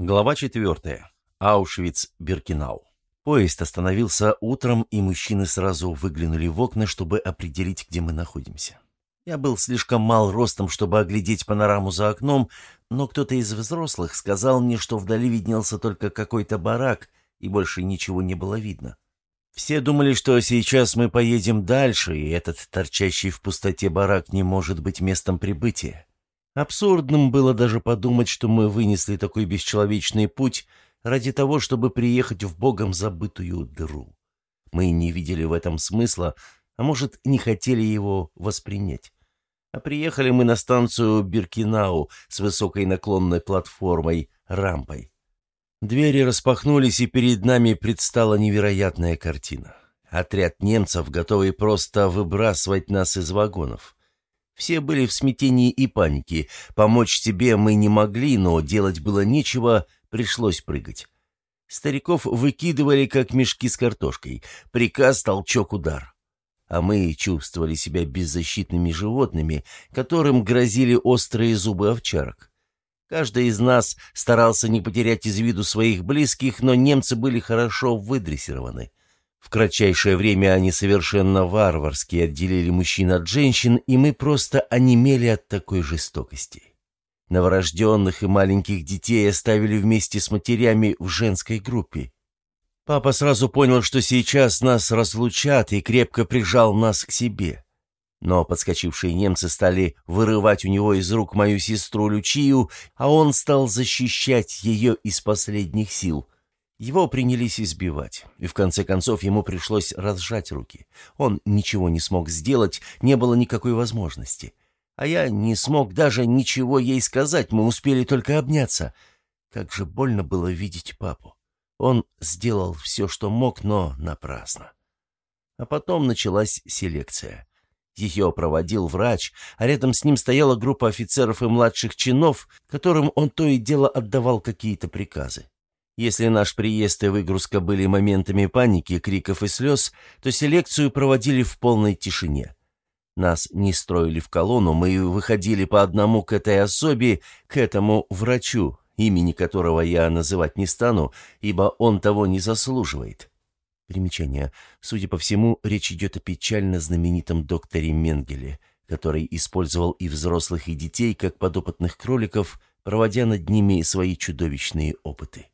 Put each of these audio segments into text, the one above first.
Глава 4. Аушвиц-Биркенау. Поезд остановился утром, и мужчины сразу выглянули в окна, чтобы определить, где мы находимся. Я был слишком мал ростом, чтобы оглядеть панораму за окном, но кто-то из взрослых сказал мне, что вдали виднелся только какой-то барак, и больше ничего не было видно. Все думали, что сейчас мы поедем дальше, и этот торчащий в пустоте барак не может быть местом прибытия. Абсурдным было даже подумать, что мы вынесли такой бесчеловечный путь ради того, чтобы приехать в богом забытую дыру. Мы не видели в этом смысла, а может, не хотели его воспринять. А приехали мы на станцию Биркинау с высокой наклонной платформой, рампой. Двери распахнулись, и перед нами предстала невероятная картина. Отряд немцев, готовый просто выбрасывать нас из вагонов. Все были в смятении и панике. Помочь себе мы не могли, но делать было нечего, пришлось прыгать. Стариков выкидывали, как мешки с картошкой. Приказ, толчок, удар. А мы чувствовали себя беззащитными животными, которым грозили острые зубы овчарок. Каждый из нас старался не потерять из виду своих близких, но немцы были хорошо выдрессированы. В кратчайшее время они совершенно варварски отделили мужчин от женщин, и мы просто онемели от такой жестокости. Новорожденных и маленьких детей оставили вместе с матерями в женской группе. Папа сразу понял, что сейчас нас разлучат, и крепко прижал нас к себе. Но подскочившие немцы стали вырывать у него из рук мою сестру Лючию, а он стал защищать ее из последних сил — его принялись избивать, и в конце концов ему пришлось разжать руки. Он ничего не смог сделать, не было никакой возможности. А я не смог даже ничего ей сказать, мы успели только обняться. Как же больно было видеть папу. Он сделал все, что мог, но напрасно. А потом началась селекция. Ее проводил врач, а рядом с ним стояла группа офицеров и младших чинов, которым он то и дело отдавал какие-то приказы. Если наш приезд и выгрузка были моментами паники, криков и слез, то селекцию проводили в полной тишине. Нас не строили в колонну, мы выходили по одному к этой особе, к этому врачу, имени которого я называть не стану, ибо он того не заслуживает. Примечание. Судя по всему, речь идет о печально знаменитом докторе Менгеле, который использовал и взрослых, и детей, как подопытных кроликов, проводя над ними свои чудовищные опыты.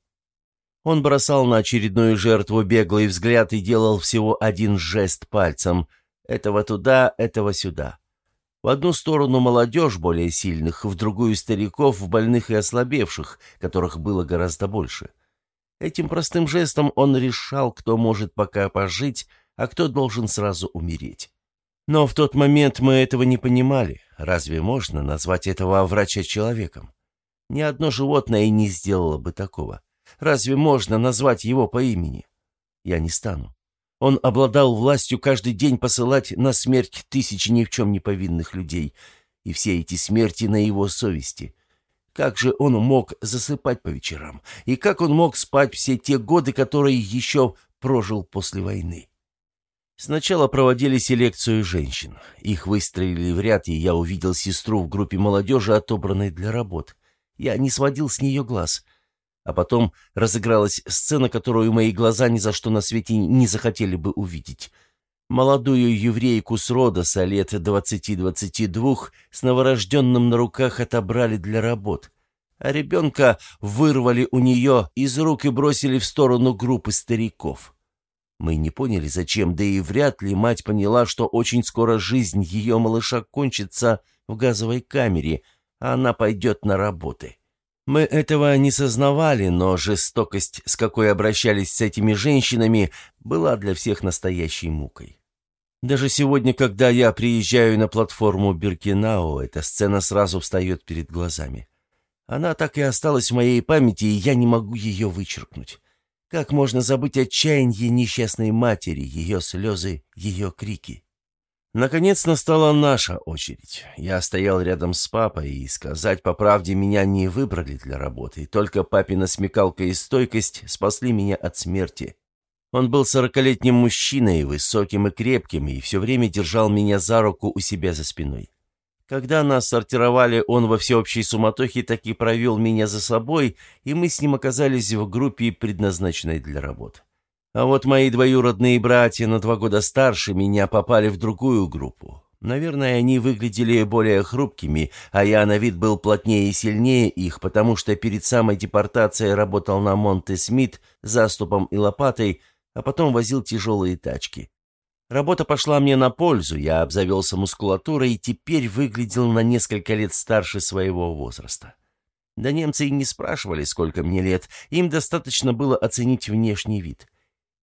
Он бросал на очередную жертву беглый взгляд и делал всего один жест пальцем. Этого туда, этого сюда. В одну сторону молодежь более сильных, в другую стариков, больных и ослабевших, которых было гораздо больше. Этим простым жестом он решал, кто может пока пожить, а кто должен сразу умереть. Но в тот момент мы этого не понимали. Разве можно назвать этого врача человеком? Ни одно животное не сделало бы такого. Разве можно назвать его по имени? Я не стану. Он обладал властью каждый день посылать на смерть тысячи ни в чем не повинных людей, и все эти смерти на его совести. Как же он мог засыпать по вечерам? И как он мог спать все те годы, которые еще прожил после войны? Сначала проводили селекцию женщин. Их выстроили в ряд, и я увидел сестру в группе молодежи, отобранной для работ. Я не сводил с нее глаз. А потом разыгралась сцена, которую мои глаза ни за что на свете не захотели бы увидеть. Молодую еврейку с Родоса лет двадцати-двадцати двух с новорожденным на руках отобрали для работ, а ребенка вырвали у нее из рук и бросили в сторону группы стариков. Мы не поняли, зачем, да и вряд ли мать поняла, что очень скоро жизнь ее малыша кончится в газовой камере, а она пойдет на работы. Мы этого не сознавали, но жестокость, с какой обращались с этими женщинами, была для всех настоящей мукой. Даже сегодня, когда я приезжаю на платформу Биркинау, эта сцена сразу встает перед глазами. Она так и осталась в моей памяти, и я не могу ее вычеркнуть. Как можно забыть отчаяние несчастной матери, ее слезы, ее крики? Наконец настала наша очередь. Я стоял рядом с папой, и, сказать по правде, меня не выбрали для работы. Только папина смекалка и стойкость спасли меня от смерти. Он был сорокалетним мужчиной, высоким и крепким, и все время держал меня за руку у себя за спиной. Когда нас сортировали, он во всеобщей суматохе таки провел меня за собой, и мы с ним оказались в группе, предназначенной для работы. А вот мои двоюродные братья на два года старше меня попали в другую группу. Наверное, они выглядели более хрупкими, а я на вид был плотнее и сильнее их, потому что перед самой депортацией работал на Монте-Смит заступом и лопатой, а потом возил тяжелые тачки. Работа пошла мне на пользу, я обзавелся мускулатурой и теперь выглядел на несколько лет старше своего возраста. Да немцы и не спрашивали, сколько мне лет, им достаточно было оценить внешний вид.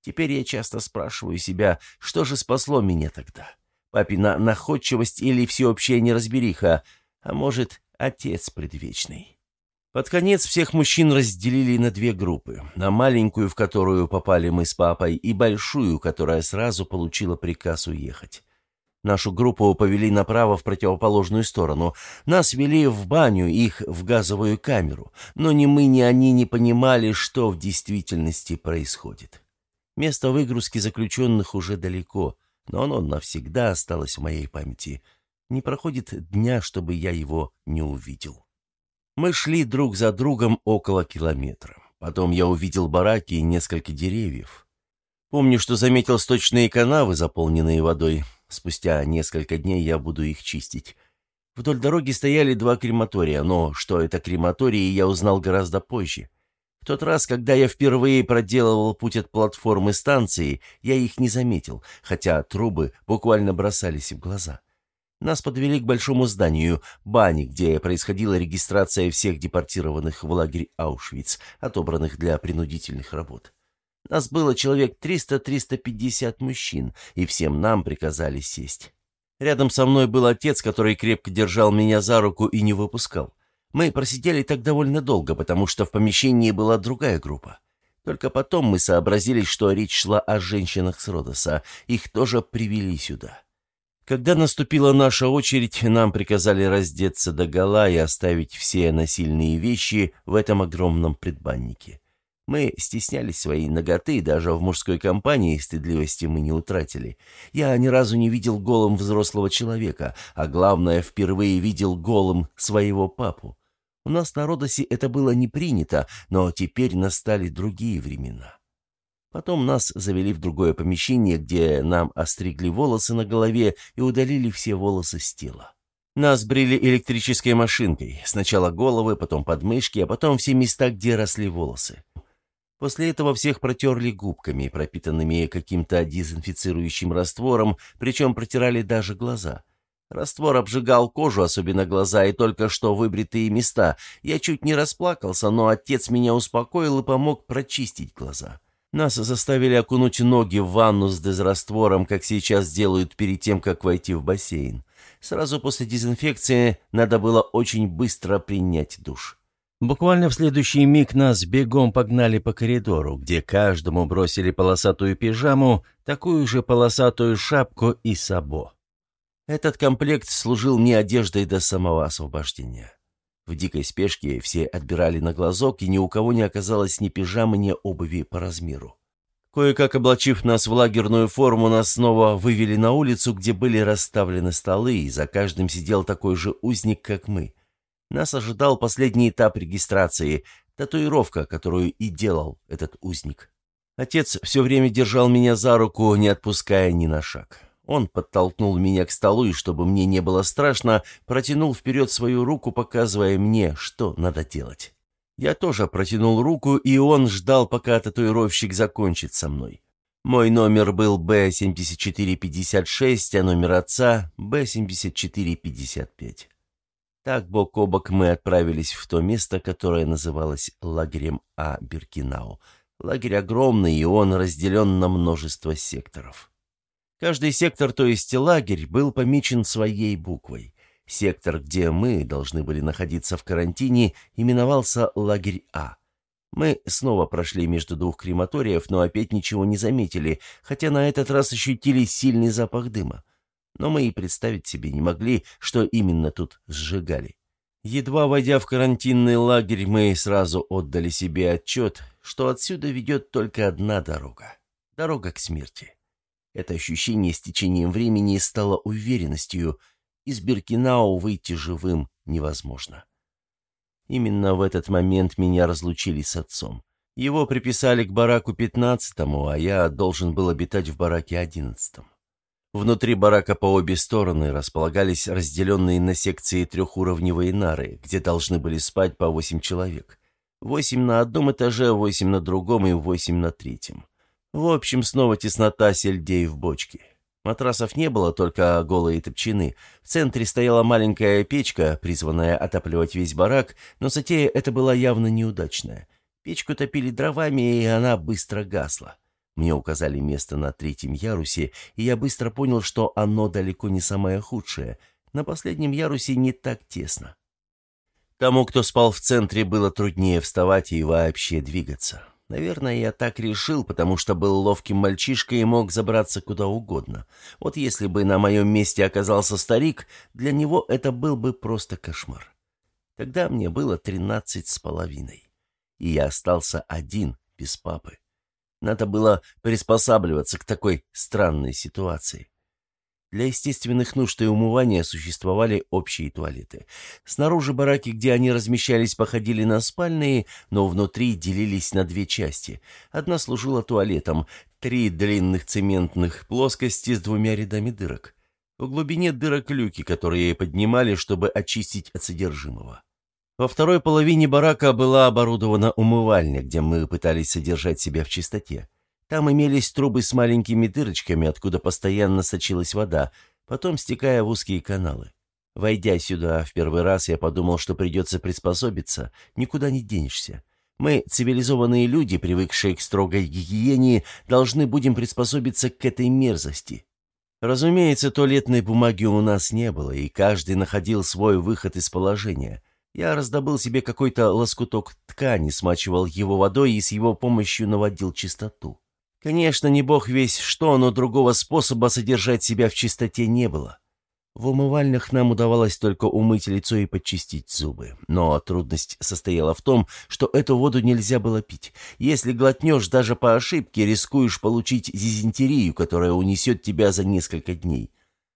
Теперь я часто спрашиваю себя, что же спасло меня тогда? Папина находчивость или всеобщая неразбериха, а может, отец предвечный? Под конец всех мужчин разделили на две группы. На маленькую, в которую попали мы с папой, и большую, которая сразу получила приказ уехать. Нашу группу повели направо в противоположную сторону. Нас вели в баню, их в газовую камеру. Но ни мы, ни они не понимали, что в действительности происходит. Место выгрузки заключенных уже далеко, но оно навсегда осталось в моей памяти. Не проходит дня, чтобы я его не увидел. Мы шли друг за другом около километра. Потом я увидел бараки и несколько деревьев. Помню, что заметил сточные канавы, заполненные водой. Спустя несколько дней я буду их чистить. Вдоль дороги стояли два крематория, но что это крематории, я узнал гораздо позже. В тот раз, когда я впервые проделывал путь от платформы станции, я их не заметил, хотя трубы буквально бросались в глаза. Нас подвели к большому зданию, бане, где происходила регистрация всех депортированных в лагерь Аушвиц, отобранных для принудительных работ. Нас было человек 300-350 мужчин, и всем нам приказали сесть. Рядом со мной был отец, который крепко держал меня за руку и не выпускал. Мы просидели так довольно долго, потому что в помещении была другая группа. Только потом мы сообразили, что речь шла о женщинах с Родоса. Их тоже привели сюда. Когда наступила наша очередь, нам приказали раздеться догола и оставить все насильные вещи в этом огромном предбаннике. Мы стеснялись своей ноготы, даже в мужской компании стыдливости мы не утратили. Я ни разу не видел голым взрослого человека, а главное, впервые видел голым своего папу. У нас на Родосе это было не принято, но теперь настали другие времена. Потом нас завели в другое помещение, где нам остригли волосы на голове и удалили все волосы с тела. Нас брили электрической машинкой. Сначала головы, потом подмышки, а потом все места, где росли волосы. После этого всех протерли губками, пропитанными каким-то дезинфицирующим раствором, причем протирали даже глаза. Раствор обжигал кожу, особенно глаза и только что выбритые места. Я чуть не расплакался, но отец меня успокоил и помог прочистить глаза. Нас заставили окунуть ноги в ванну с дезраствором, как сейчас делают перед тем, как войти в бассейн. Сразу после дезинфекции надо было очень быстро принять душ. Буквально в следующий миг нас бегом погнали по коридору, где каждому бросили полосатую пижаму, такую же полосатую шапку и сабо. Этот комплект служил мне одеждой до самого освобождения. В дикой спешке все отбирали на глазок, и ни у кого не оказалось ни пижамы, ни обуви по размеру. Кое-как облачив нас в лагерную форму, нас снова вывели на улицу, где были расставлены столы, и за каждым сидел такой же узник, как мы. Нас ожидал последний этап регистрации, татуировка, которую и делал этот узник. Отец все время держал меня за руку, не отпуская ни на шаг. Он подтолкнул меня к столу и, чтобы мне не было страшно, протянул вперед свою руку, показывая мне, что надо делать. Я тоже протянул руку, и он ждал, пока татуировщик закончит со мной. Мой номер был Б-7456, а номер отца — Б-7455. Так бок о бок мы отправились в то место, которое называлось лагерем А. Биркинау. Лагерь огромный, и он разделен на множество секторов. Каждый сектор, то есть лагерь, был помечен своей буквой. Сектор, где мы должны были находиться в карантине, именовался лагерь А. Мы снова прошли между двух крематориев, но опять ничего не заметили, хотя на этот раз ощутили сильный запах дыма. Но мы и представить себе не могли, что именно тут сжигали. Едва войдя в карантинный лагерь, мы сразу отдали себе отчет, что отсюда ведет только одна дорога. Дорога к смерти. Это ощущение с течением времени стало уверенностью. Из Биркинау выйти живым невозможно. Именно в этот момент меня разлучили с отцом. Его приписали к бараку пятнадцатому, а я должен был обитать в бараке одиннадцатом. Внутри барака по обе стороны располагались разделенные на секции трехуровневые нары, где должны были спать по восемь человек. Восемь на одном этаже, восемь на другом и восемь на третьем. В общем, снова теснота сельдей в бочке. Матрасов не было, только голые топчины. В центре стояла маленькая печка, призванная отапливать весь барак, но затея эта была явно неудачная. Печку топили дровами, и она быстро гасла. Мне указали место на третьем ярусе, и я быстро понял, что оно далеко не самое худшее. На последнем ярусе не так тесно. Тому, кто спал в центре, было труднее вставать и вообще двигаться. Наверное, я так решил, потому что был ловким мальчишкой и мог забраться куда угодно. Вот если бы на моем месте оказался старик, для него это был бы просто кошмар. Тогда мне было тринадцать с половиной, и я остался один, без папы. Надо было приспосабливаться к такой странной ситуации. Для естественных нужд и умывания существовали общие туалеты. Снаружи бараки, где они размещались, походили на спальные, но внутри делились на две части. Одна служила туалетом, три длинных цементных плоскости с двумя рядами дырок. В глубине дырок люки, которые поднимали, чтобы очистить от содержимого. Во второй половине барака была оборудована умывальня, где мы пытались содержать себя в чистоте. Там имелись трубы с маленькими дырочками, откуда постоянно сочилась вода, потом стекая в узкие каналы. Войдя сюда в первый раз, я подумал, что придется приспособиться, никуда не денешься. Мы, цивилизованные люди, привыкшие к строгой гигиене, должны будем приспособиться к этой мерзости. Разумеется, туалетной бумаги у нас не было, и каждый находил свой выход из положения. Я раздобыл себе какой-то лоскуток ткани, смачивал его водой и с его помощью наводил чистоту. Конечно, не бог весь что, но другого способа содержать себя в чистоте не было. В умывальнях нам удавалось только умыть лицо и почистить зубы. Но трудность состояла в том, что эту воду нельзя было пить. Если глотнешь даже по ошибке, рискуешь получить дизентерию, которая унесет тебя за несколько дней.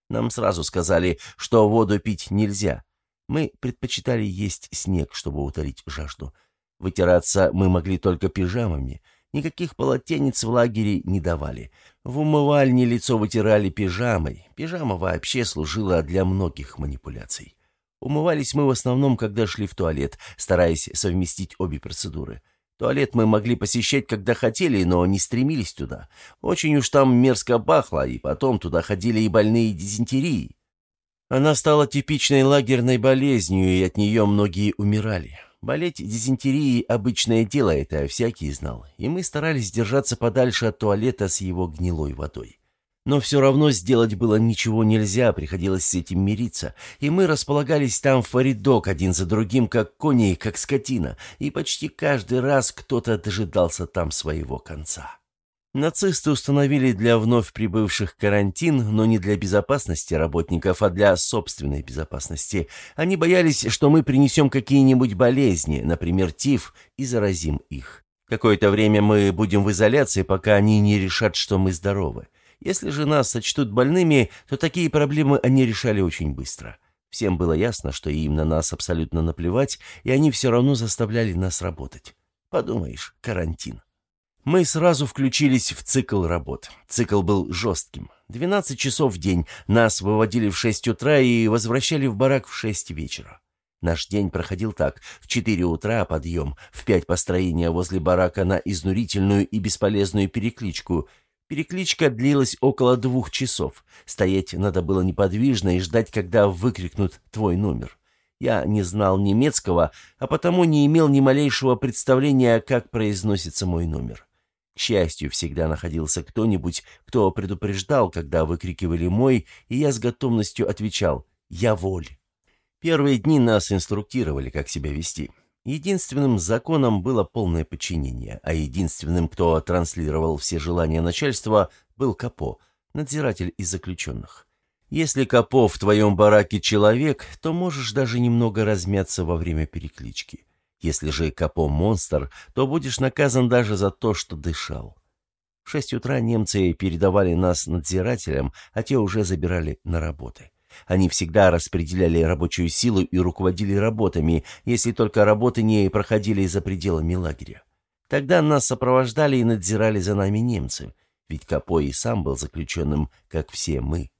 Нам сразу сказали, что воду пить нельзя. Мы предпочитали есть снег, чтобы утолить жажду. Вытираться мы могли только пижамами. Никаких полотенец в лагере не давали. В умывальне лицо вытирали пижамой. Пижама вообще служила для многих манипуляций. Умывались мы в основном, когда шли в туалет, стараясь совместить обе процедуры. Туалет мы могли посещать, когда хотели, но не стремились туда. Очень уж там мерзко пахло, и потом туда ходили и больные дизентерией. Она стала типичной лагерной болезнью, и от нее многие умирали. Болеть дизентерией – обычное дело, это всякий знал, и мы старались держаться подальше от туалета с его гнилой водой. Но все равно сделать было ничего нельзя, приходилось с этим мириться, и мы располагались там в рядок один за другим, как кони, как скотина, и почти каждый раз кто-то дожидался там своего конца. Нацисты установили для вновь прибывших карантин, но не для безопасности работников, а для собственной безопасности. Они боялись, что мы принесем какие-нибудь болезни, например, тиф, и заразим их. Какое-то время мы будем в изоляции, пока они не решат, что мы здоровы. Если же нас сочтут больными, то такие проблемы они решали очень быстро. Всем было ясно, что им на нас абсолютно наплевать, и они все равно заставляли нас работать. Подумаешь, карантин. Мы сразу включились в цикл работ. Цикл был жестким. 12 часов в день. Нас выводили в 6 утра и возвращали в барак в 6 вечера. Наш день проходил так. В 4 утра подъем, в 5 построения возле барака на изнурительную и бесполезную перекличку. Перекличка длилась около двух часов. Стоять надо было неподвижно и ждать, когда выкрикнут твой номер. Я не знал немецкого, а потому не имел ни малейшего представления, как произносится мой номер. К счастью, всегда находился кто-нибудь, кто предупреждал, когда выкрикивали «мой», и я с готовностью отвечал «я воль». Первые дни нас инструктировали, как себя вести. Единственным законом было полное подчинение, а единственным, кто транслировал все желания начальства, был Капо, надзиратель из заключенных. Если Капо в твоем бараке человек, то можешь даже немного размяться во время переклички. Если же Капо монстр, то будешь наказан даже за то, что дышал. В шесть утра немцы передавали нас надзирателям, а те уже забирали на работы. Они всегда распределяли рабочую силу и руководили работами, если только работы не проходили за пределами лагеря. Тогда нас сопровождали и надзирали за нами немцы, ведь Капой и сам был заключенным, как все мы.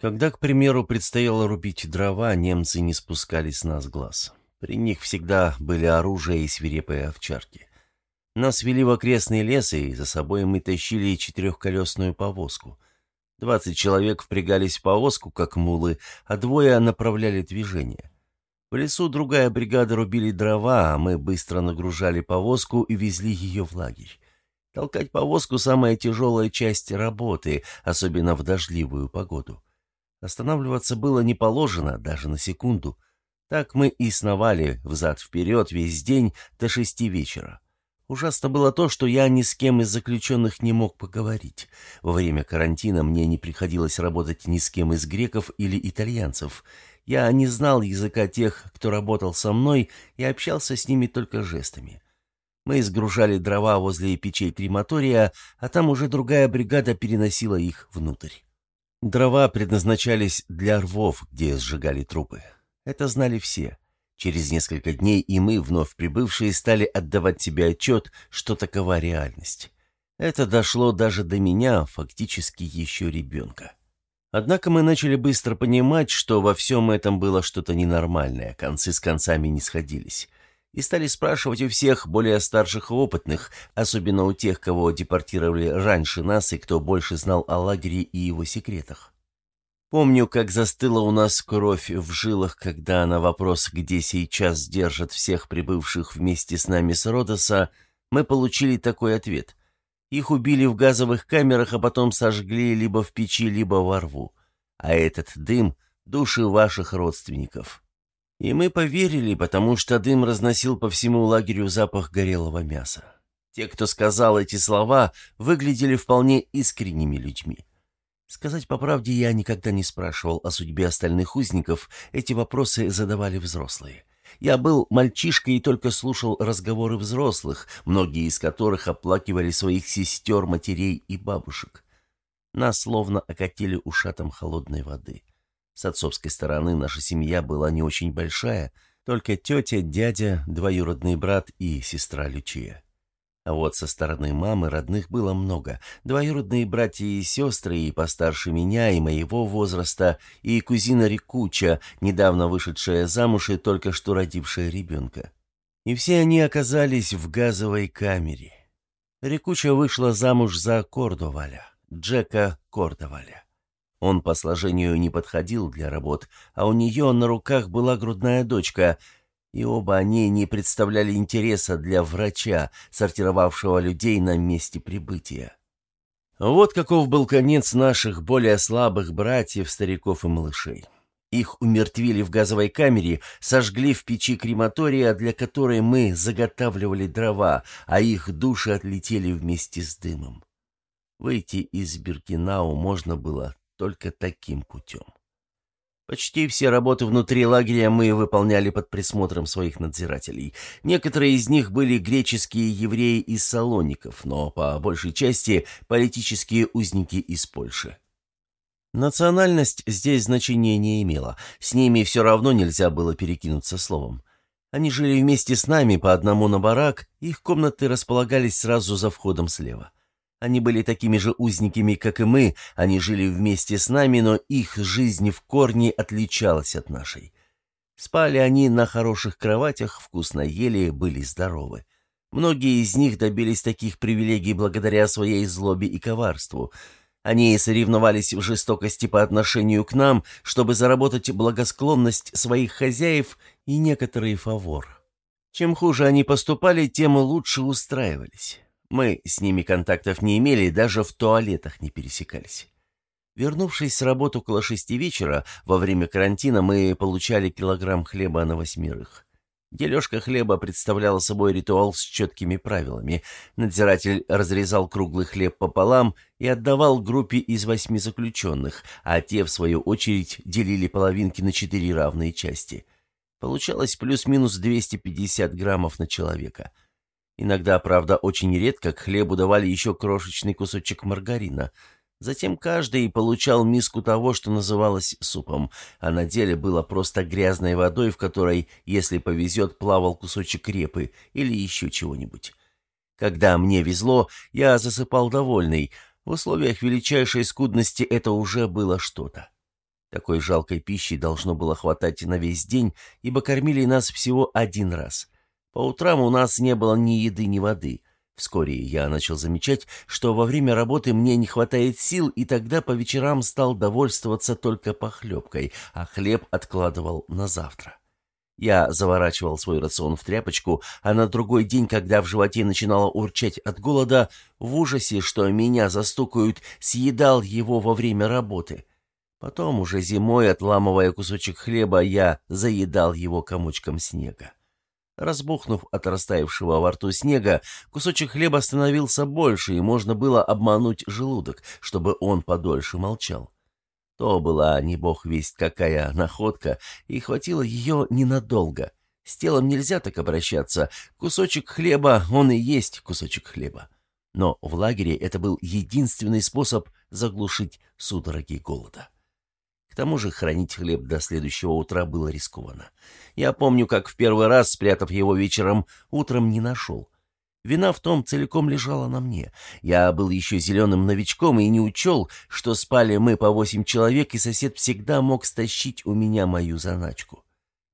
Когда, к примеру, предстояло рубить дрова, немцы не спускали с нас глаз. При них всегда были оружие и свирепые овчарки. Нас вели в окрестный лес, и за собой мы тащили четырехколесную повозку. Двадцать человек впрягались в повозку, как мулы, а двое направляли движение. В лесу другая бригада рубили дрова, а мы быстро нагружали повозку и везли ее в лагерь. Толкать повозку – самая тяжелая часть работы, особенно в дождливую погоду. Останавливаться было не положено, даже на секунду. Так мы и сновали взад-вперед весь день до шести вечера. Ужасно было то, что я ни с кем из заключенных не мог поговорить. Во время карантина мне не приходилось работать ни с кем из греков или итальянцев – я не знал языка тех, кто работал со мной, и общался с ними только жестами. Мы сгружали дрова возле печей крематория, а там уже другая бригада переносила их внутрь. Дрова предназначались для рвов, где сжигали трупы. Это знали все. Через несколько дней и мы, вновь прибывшие, стали отдавать себе отчет, что такова реальность. Это дошло даже до меня, фактически еще ребенка. Однако мы начали быстро понимать, что во всем этом было что-то ненормальное, концы с концами не сходились. И стали спрашивать у всех более старших и опытных, особенно у тех, кого депортировали раньше нас и кто больше знал о лагере и его секретах. Помню, как застыла у нас кровь в жилах, когда на вопрос, где сейчас держат всех прибывших вместе с нами с Родоса, мы получили такой ответ. Их убили в газовых камерах, а потом сожгли либо в печи, либо во рву. А этот дым — души ваших родственников. И мы поверили, потому что дым разносил по всему лагерю запах горелого мяса. Те, кто сказал эти слова, выглядели вполне искренними людьми. Сказать по правде, я никогда не спрашивал о судьбе остальных узников, эти вопросы задавали взрослые. Я был мальчишкой и только слушал разговоры взрослых, многие из которых оплакивали своих сестер, матерей и бабушек. Нас словно окатили ушатом холодной воды. С отцовской стороны наша семья была не очень большая, только тетя, дядя, двоюродный брат и сестра Лючия. А вот со стороны мамы родных было много. Двоюродные братья и сестры, и постарше меня, и моего возраста, и кузина Рикуча, недавно вышедшая замуж и только что родившая ребенка. И все они оказались в газовой камере. Рикуча вышла замуж за Кордоваля, Джека Кордоваля. Он по сложению не подходил для работ, а у нее на руках была грудная дочка — и оба они не представляли интереса для врача, сортировавшего людей на месте прибытия. Вот каков был конец наших более слабых братьев, стариков и малышей. Их умертвили в газовой камере, сожгли в печи крематория, для которой мы заготавливали дрова, а их души отлетели вместе с дымом. Выйти из Биркинау можно было только таким путем. Почти все работы внутри лагеря мы выполняли под присмотром своих надзирателей. Некоторые из них были греческие евреи из Салоников, но по большей части политические узники из Польши. Национальность здесь значения не имела, с ними все равно нельзя было перекинуться словом. Они жили вместе с нами по одному на барак, их комнаты располагались сразу за входом слева. Они были такими же узниками, как и мы, они жили вместе с нами, но их жизнь в корне отличалась от нашей. Спали они на хороших кроватях, вкусно ели, были здоровы. Многие из них добились таких привилегий благодаря своей злобе и коварству. Они соревновались в жестокости по отношению к нам, чтобы заработать благосклонность своих хозяев и некоторый фавор. Чем хуже они поступали, тем лучше устраивались. Мы с ними контактов не имели, даже в туалетах не пересекались. Вернувшись с работы около шести вечера, во время карантина мы получали килограмм хлеба на восьмерых. Дележка хлеба представляла собой ритуал с четкими правилами. Надзиратель разрезал круглый хлеб пополам и отдавал группе из восьми заключенных, а те, в свою очередь, делили половинки на четыре равные части. Получалось плюс-минус 250 граммов на человека — Иногда, правда, очень редко к хлебу давали еще крошечный кусочек маргарина. Затем каждый получал миску того, что называлось супом, а на деле было просто грязной водой, в которой, если повезет, плавал кусочек репы или еще чего-нибудь. Когда мне везло, я засыпал довольный. В условиях величайшей скудности это уже было что-то. Такой жалкой пищи должно было хватать на весь день, ибо кормили нас всего один раз. По утрам у нас не было ни еды, ни воды — Вскоре я начал замечать, что во время работы мне не хватает сил, и тогда по вечерам стал довольствоваться только похлебкой, а хлеб откладывал на завтра. Я заворачивал свой рацион в тряпочку, а на другой день, когда в животе начинало урчать от голода, в ужасе, что меня застукают, съедал его во время работы. Потом, уже зимой, отламывая кусочек хлеба, я заедал его комочком снега. Разбухнув от растаявшего во рту снега, кусочек хлеба становился больше, и можно было обмануть желудок, чтобы он подольше молчал. То была не бог весть какая находка, и хватило ее ненадолго. С телом нельзя так обращаться. Кусочек хлеба, он и есть кусочек хлеба. Но в лагере это был единственный способ заглушить судороги голода. К тому же хранить хлеб до следующего утра было рискованно. Я помню, как в первый раз, спрятав его вечером, утром не нашел. Вина в том целиком лежала на мне. Я был еще зеленым новичком и не учел, что спали мы по восемь человек, и сосед всегда мог стащить у меня мою заначку.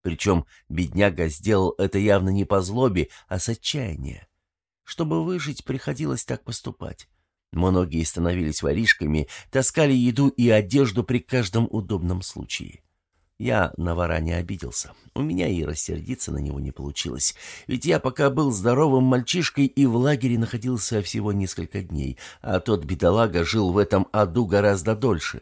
Причем бедняга сделал это явно не по злобе, а с отчаяния. Чтобы выжить, приходилось так поступать. Многие становились воришками, таскали еду и одежду при каждом удобном случае. Я на вора не обиделся. У меня и рассердиться на него не получилось. Ведь я пока был здоровым мальчишкой и в лагере находился всего несколько дней, а тот бедолага жил в этом аду гораздо дольше.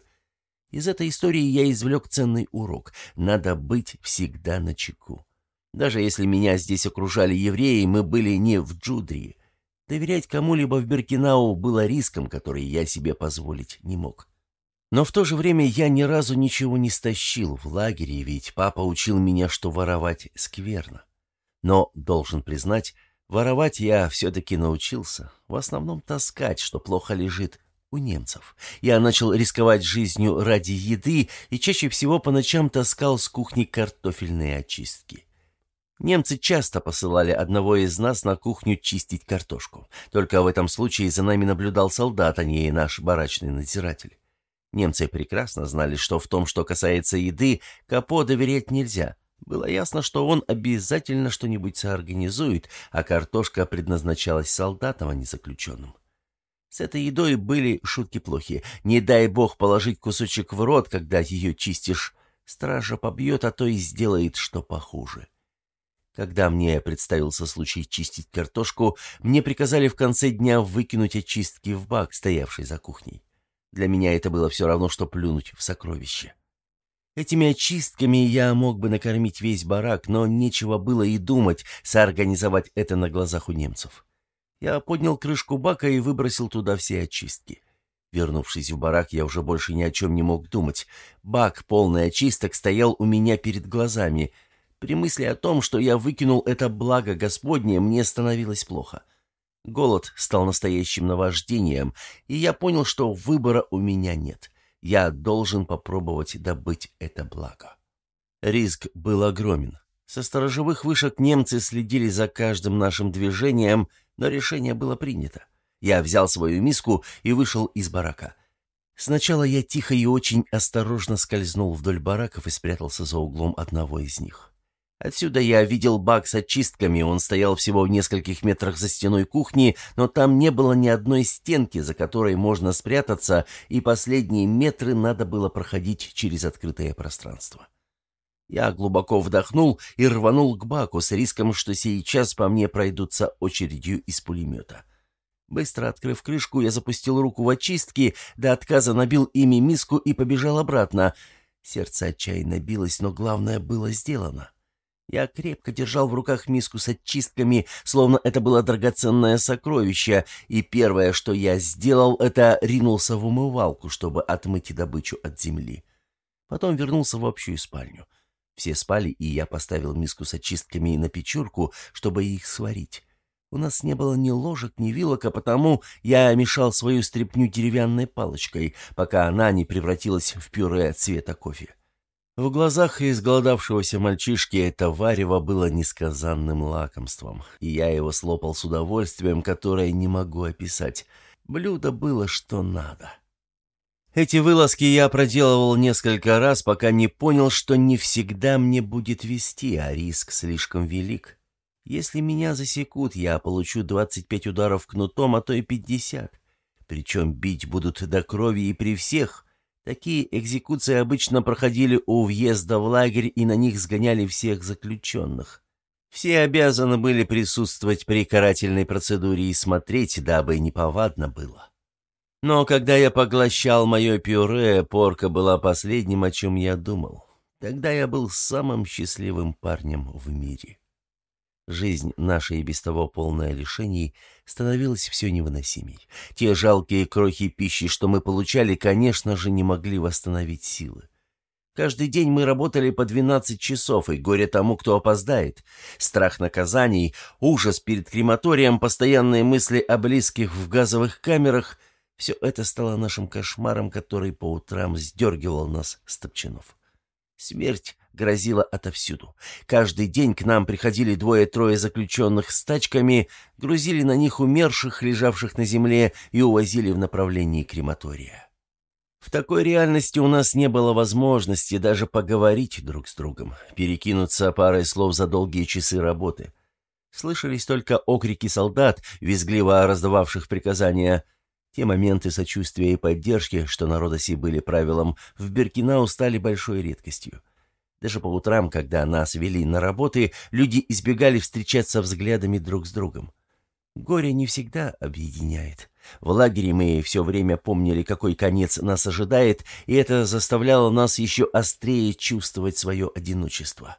Из этой истории я извлек ценный урок. Надо быть всегда на чеку. Даже если меня здесь окружали евреи, мы были не в Джудрии. Доверять кому-либо в Беркинау было риском, который я себе позволить не мог. Но в то же время я ни разу ничего не стащил в лагере, ведь папа учил меня, что воровать скверно. Но, должен признать, воровать я все-таки научился, в основном таскать, что плохо лежит у немцев. Я начал рисковать жизнью ради еды и чаще всего по ночам таскал с кухни картофельные очистки. Немцы часто посылали одного из нас на кухню чистить картошку. Только в этом случае за нами наблюдал солдат, а не наш барачный надзиратель. Немцы прекрасно знали, что в том, что касается еды, Капо доверять нельзя. Было ясно, что он обязательно что-нибудь соорганизует, а картошка предназначалась солдатам, а не заключенным. С этой едой были шутки плохие. Не дай бог положить кусочек в рот, когда ее чистишь. Стража побьет, а то и сделает что похуже. Когда мне представился случай чистить картошку, мне приказали в конце дня выкинуть очистки в бак, стоявший за кухней. Для меня это было все равно, что плюнуть в сокровище. Этими очистками я мог бы накормить весь барак, но нечего было и думать соорганизовать это на глазах у немцев. Я поднял крышку бака и выбросил туда все очистки. Вернувшись в барак, я уже больше ни о чем не мог думать. Бак, полный очисток, стоял у меня перед глазами — при мысли о том, что я выкинул это благо Господне, мне становилось плохо. Голод стал настоящим наваждением, и я понял, что выбора у меня нет. Я должен попробовать добыть это благо. Риск был огромен. Со сторожевых вышек немцы следили за каждым нашим движением, но решение было принято. Я взял свою миску и вышел из барака. Сначала я тихо и очень осторожно скользнул вдоль бараков и спрятался за углом одного из них. Отсюда я видел бак с очистками, он стоял всего в нескольких метрах за стеной кухни, но там не было ни одной стенки, за которой можно спрятаться, и последние метры надо было проходить через открытое пространство. Я глубоко вдохнул и рванул к баку с риском, что сейчас по мне пройдутся очередью из пулемета. Быстро открыв крышку, я запустил руку в очистки, до отказа набил ими миску и побежал обратно. Сердце отчаянно билось, но главное было сделано. Я крепко держал в руках миску с очистками, словно это было драгоценное сокровище, и первое, что я сделал, это ринулся в умывалку, чтобы отмыть добычу от земли. Потом вернулся в общую спальню. Все спали, и я поставил миску с очистками на печурку, чтобы их сварить. У нас не было ни ложек, ни вилок, а потому я мешал свою стряпню деревянной палочкой, пока она не превратилась в пюре цвета кофе. В глазах изголодавшегося мальчишки это варево было несказанным лакомством, и я его слопал с удовольствием, которое не могу описать. Блюдо было что надо. Эти вылазки я проделывал несколько раз, пока не понял, что не всегда мне будет вести, а риск слишком велик. Если меня засекут, я получу 25 ударов кнутом, а то и 50. Причем бить будут до крови и при всех. Такие экзекуции обычно проходили у въезда в лагерь, и на них сгоняли всех заключенных. Все обязаны были присутствовать при карательной процедуре и смотреть, дабы неповадно было. Но когда я поглощал мое пюре, порка была последним, о чем я думал. Тогда я был самым счастливым парнем в мире. Жизнь наша и без того полная лишений становилась все невыносимей. Те жалкие крохи пищи, что мы получали, конечно же, не могли восстановить силы. Каждый день мы работали по 12 часов, и горе тому, кто опоздает. Страх наказаний, ужас перед крематорием, постоянные мысли о близких в газовых камерах — все это стало нашим кошмаром, который по утрам сдергивал нас с топчанов. Смерть грозила отовсюду. Каждый день к нам приходили двое-трое заключенных с тачками, грузили на них умерших, лежавших на земле, и увозили в направлении крематория. В такой реальности у нас не было возможности даже поговорить друг с другом, перекинуться парой слов за долгие часы работы. Слышались только окрики солдат, визгливо раздававших приказания — те моменты сочувствия и поддержки, что на Родосе были правилом, в Беркинау стали большой редкостью. Даже по утрам, когда нас вели на работы, люди избегали встречаться взглядами друг с другом. Горе не всегда объединяет. В лагере мы все время помнили, какой конец нас ожидает, и это заставляло нас еще острее чувствовать свое одиночество.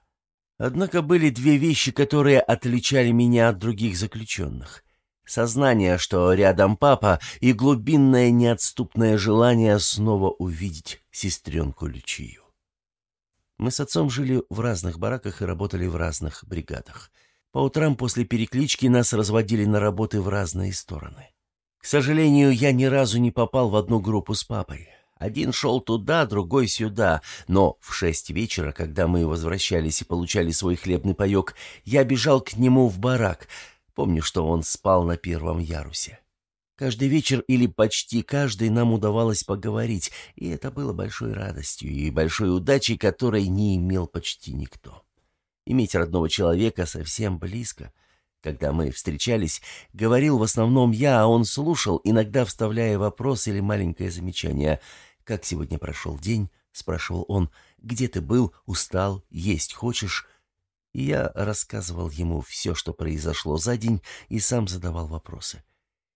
Однако были две вещи, которые отличали меня от других заключенных. Сознание, что рядом папа, и глубинное неотступное желание снова увидеть сестренку Лючию. Мы с отцом жили в разных бараках и работали в разных бригадах. По утрам после переклички нас разводили на работы в разные стороны. К сожалению, я ни разу не попал в одну группу с папой. Один шел туда, другой сюда, но в шесть вечера, когда мы возвращались и получали свой хлебный паек, я бежал к нему в барак — Помню, что он спал на первом ярусе. Каждый вечер или почти каждый нам удавалось поговорить, и это было большой радостью и большой удачей, которой не имел почти никто. Иметь родного человека совсем близко. Когда мы встречались, говорил в основном я, а он слушал, иногда вставляя вопрос или маленькое замечание. «Как сегодня прошел день?» — спрашивал он. «Где ты был? Устал? Есть хочешь?» И я рассказывал ему все, что произошло за день, и сам задавал вопросы.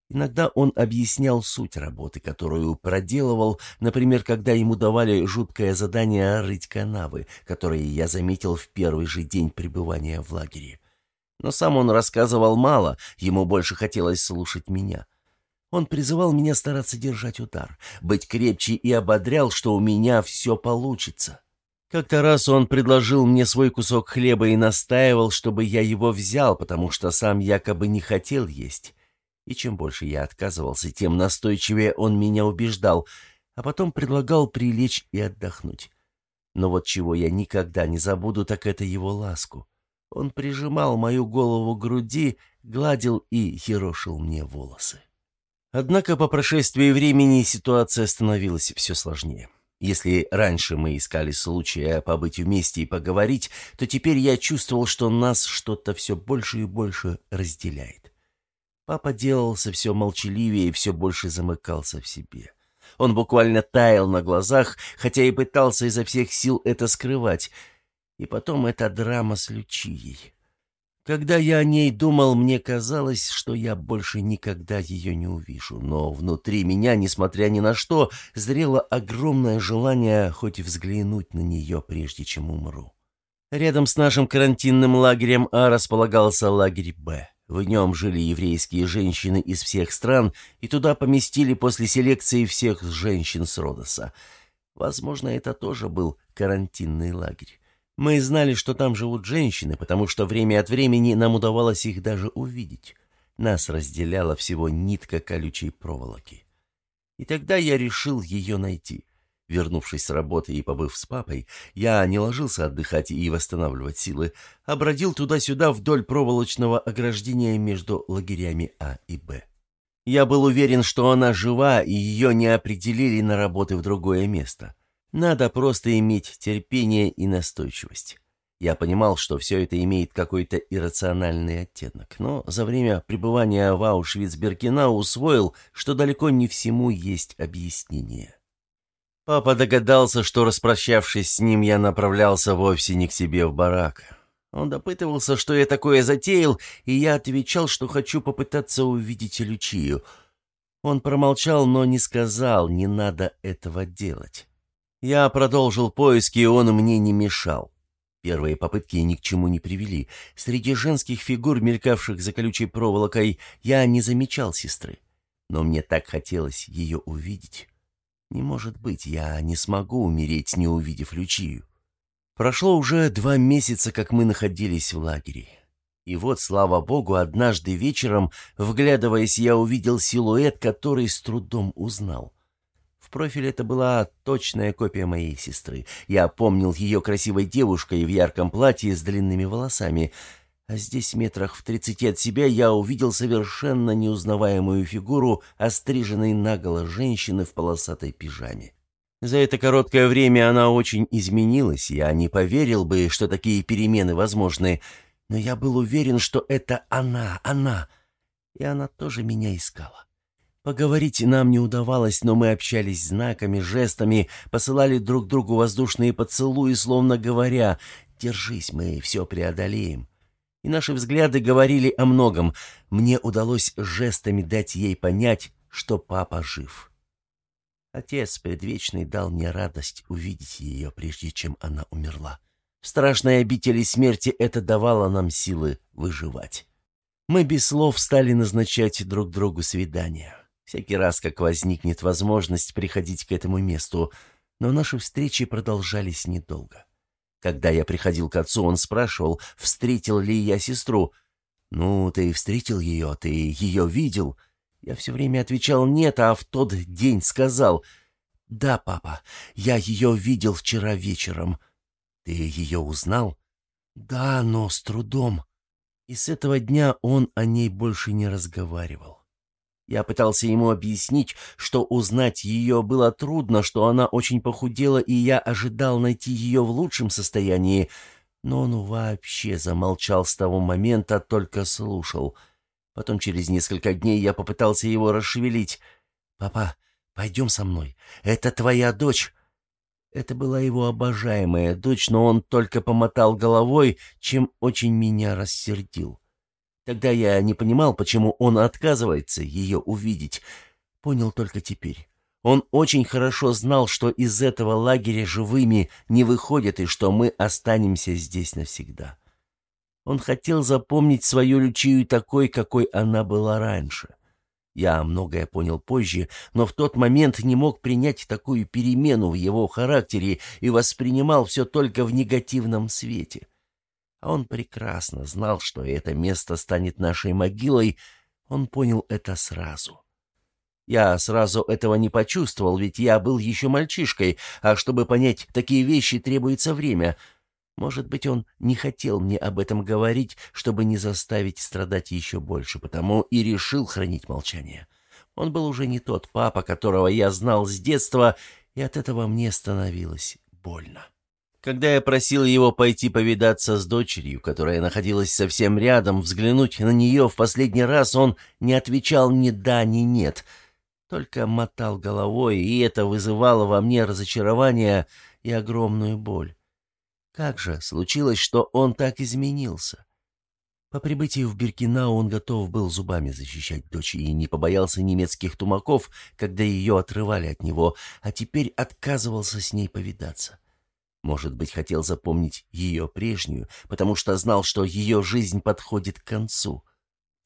Иногда он объяснял суть работы, которую проделывал, например, когда ему давали жуткое задание рыть канавы, которые я заметил в первый же день пребывания в лагере. Но сам он рассказывал мало, ему больше хотелось слушать меня. Он призывал меня стараться держать удар, быть крепче и ободрял, что у меня все получится. Как-то раз он предложил мне свой кусок хлеба и настаивал, чтобы я его взял, потому что сам якобы не хотел есть. И чем больше я отказывался, тем настойчивее он меня убеждал, а потом предлагал прилечь и отдохнуть. Но вот чего я никогда не забуду, так это его ласку. Он прижимал мою голову к груди, гладил и ерошил мне волосы. Однако по прошествии времени ситуация становилась все сложнее. Если раньше мы искали случая побыть вместе и поговорить, то теперь я чувствовал, что нас что-то все больше и больше разделяет. Папа делался все молчаливее и все больше замыкался в себе. Он буквально таял на глазах, хотя и пытался изо всех сил это скрывать. И потом эта драма с Лючией. Когда я о ней думал, мне казалось, что я больше никогда ее не увижу. Но внутри меня, несмотря ни на что, зрело огромное желание хоть взглянуть на нее, прежде чем умру. Рядом с нашим карантинным лагерем А располагался лагерь Б. В нем жили еврейские женщины из всех стран, и туда поместили после селекции всех женщин с Родоса. Возможно, это тоже был карантинный лагерь. Мы знали, что там живут женщины, потому что время от времени нам удавалось их даже увидеть. Нас разделяла всего нитка колючей проволоки. И тогда я решил ее найти. Вернувшись с работы и побыв с папой, я не ложился отдыхать и восстанавливать силы, а бродил туда-сюда вдоль проволочного ограждения между лагерями А и Б. Я был уверен, что она жива, и ее не определили на работы в другое место. Надо просто иметь терпение и настойчивость. Я понимал, что все это имеет какой-то иррациональный оттенок, но за время пребывания в Аушвиц-Беркинау усвоил, что далеко не всему есть объяснение. Папа догадался, что, распрощавшись с ним, я направлялся вовсе не к себе в барак. Он допытывался, что я такое затеял, и я отвечал, что хочу попытаться увидеть Лючию. Он промолчал, но не сказал, не надо этого делать. Я продолжил поиски, и он мне не мешал. Первые попытки ни к чему не привели. Среди женских фигур, мелькавших за колючей проволокой, я не замечал сестры. Но мне так хотелось ее увидеть. Не может быть, я не смогу умереть, не увидев Лючию. Прошло уже два месяца, как мы находились в лагере. И вот, слава богу, однажды вечером, вглядываясь, я увидел силуэт, который с трудом узнал профиль это была точная копия моей сестры. Я помнил ее красивой девушкой в ярком платье с длинными волосами. А здесь, метрах в тридцати от себя, я увидел совершенно неузнаваемую фигуру, остриженной наголо женщины в полосатой пижаме. За это короткое время она очень изменилась, я не поверил бы, что такие перемены возможны, но я был уверен, что это она, она, и она тоже меня искала. Поговорить нам не удавалось, но мы общались знаками, жестами, посылали друг другу воздушные поцелуи, словно говоря «Держись, мы все преодолеем». И наши взгляды говорили о многом. Мне удалось жестами дать ей понять, что папа жив. Отец предвечный дал мне радость увидеть ее, прежде чем она умерла. В страшной обители смерти это давало нам силы выживать. Мы без слов стали назначать друг другу свидания. Всякий раз, как возникнет возможность приходить к этому месту, но наши встречи продолжались недолго. Когда я приходил к отцу, он спрашивал, встретил ли я сестру. «Ну, ты встретил ее, ты ее видел?» Я все время отвечал «нет», а в тот день сказал «Да, папа, я ее видел вчера вечером». «Ты ее узнал?» «Да, но с трудом». И с этого дня он о ней больше не разговаривал. Я пытался ему объяснить, что узнать ее было трудно, что она очень похудела, и я ожидал найти ее в лучшем состоянии, но он вообще замолчал с того момента, только слушал. Потом через несколько дней я попытался его расшевелить. «Папа, пойдем со мной. Это твоя дочь». Это была его обожаемая дочь, но он только помотал головой, чем очень меня рассердил. Тогда я не понимал, почему он отказывается ее увидеть. Понял только теперь. Он очень хорошо знал, что из этого лагеря живыми не выходят и что мы останемся здесь навсегда. Он хотел запомнить свою Лючию такой, какой она была раньше. Я многое понял позже, но в тот момент не мог принять такую перемену в его характере и воспринимал все только в негативном свете. А он прекрасно знал, что это место станет нашей могилой. Он понял это сразу. Я сразу этого не почувствовал, ведь я был еще мальчишкой, а чтобы понять такие вещи, требуется время. Может быть, он не хотел мне об этом говорить, чтобы не заставить страдать еще больше, потому и решил хранить молчание. Он был уже не тот папа, которого я знал с детства, и от этого мне становилось больно. Когда я просил его пойти повидаться с дочерью, которая находилась совсем рядом, взглянуть на нее в последний раз, он не отвечал ни да, ни нет, только мотал головой, и это вызывало во мне разочарование и огромную боль. Как же случилось, что он так изменился? По прибытии в Биркинау он готов был зубами защищать дочь и не побоялся немецких тумаков, когда ее отрывали от него, а теперь отказывался с ней повидаться. Может быть, хотел запомнить ее прежнюю, потому что знал, что ее жизнь подходит к концу.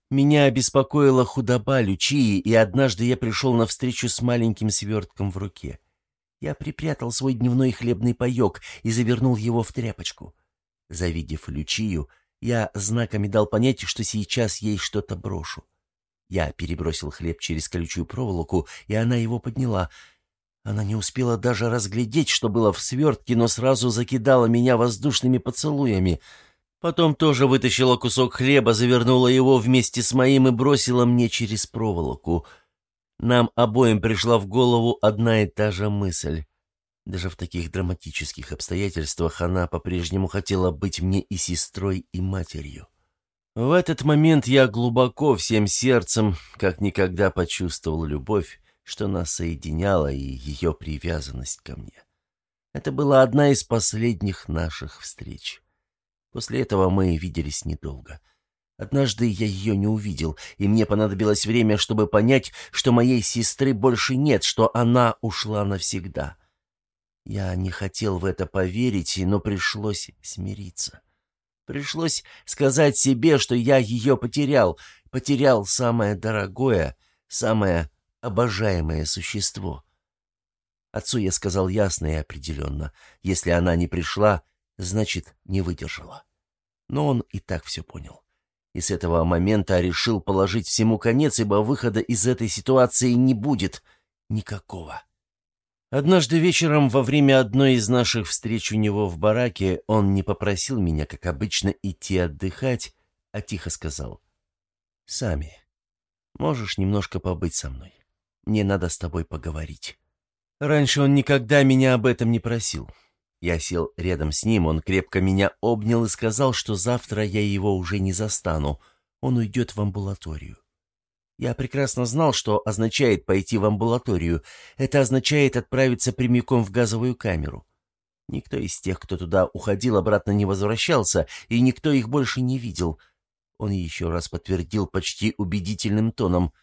Меня обеспокоила худоба Лючии, и однажды я пришел на встречу с маленьким свертком в руке. Я припрятал свой дневной хлебный паек и завернул его в тряпочку. Завидев Лючию, я знаками дал понять, что сейчас ей что-то брошу. Я перебросил хлеб через колючую проволоку, и она его подняла. Она не успела даже разглядеть, что было в свертке, но сразу закидала меня воздушными поцелуями. Потом тоже вытащила кусок хлеба, завернула его вместе с моим и бросила мне через проволоку. Нам обоим пришла в голову одна и та же мысль. Даже в таких драматических обстоятельствах она по-прежнему хотела быть мне и сестрой, и матерью. В этот момент я глубоко всем сердцем, как никогда почувствовал любовь, что нас соединяла и ее привязанность ко мне. Это была одна из последних наших встреч. После этого мы виделись недолго. Однажды я ее не увидел, и мне понадобилось время, чтобы понять, что моей сестры больше нет, что она ушла навсегда. Я не хотел в это поверить, но пришлось смириться. Пришлось сказать себе, что я ее потерял, потерял самое дорогое, самое обожаемое существо. Отцу я сказал ясно и определенно. Если она не пришла, значит, не выдержала. Но он и так все понял. И с этого момента решил положить всему конец, ибо выхода из этой ситуации не будет никакого. Однажды вечером во время одной из наших встреч у него в бараке он не попросил меня, как обычно, идти отдыхать, а тихо сказал. «Сами, можешь немножко побыть со мной. Мне надо с тобой поговорить». Раньше он никогда меня об этом не просил. Я сел рядом с ним, он крепко меня обнял и сказал, что завтра я его уже не застану, он уйдет в амбулаторию. Я прекрасно знал, что означает пойти в амбулаторию. Это означает отправиться прямиком в газовую камеру. Никто из тех, кто туда уходил, обратно не возвращался, и никто их больше не видел. Он еще раз подтвердил почти убедительным тоном.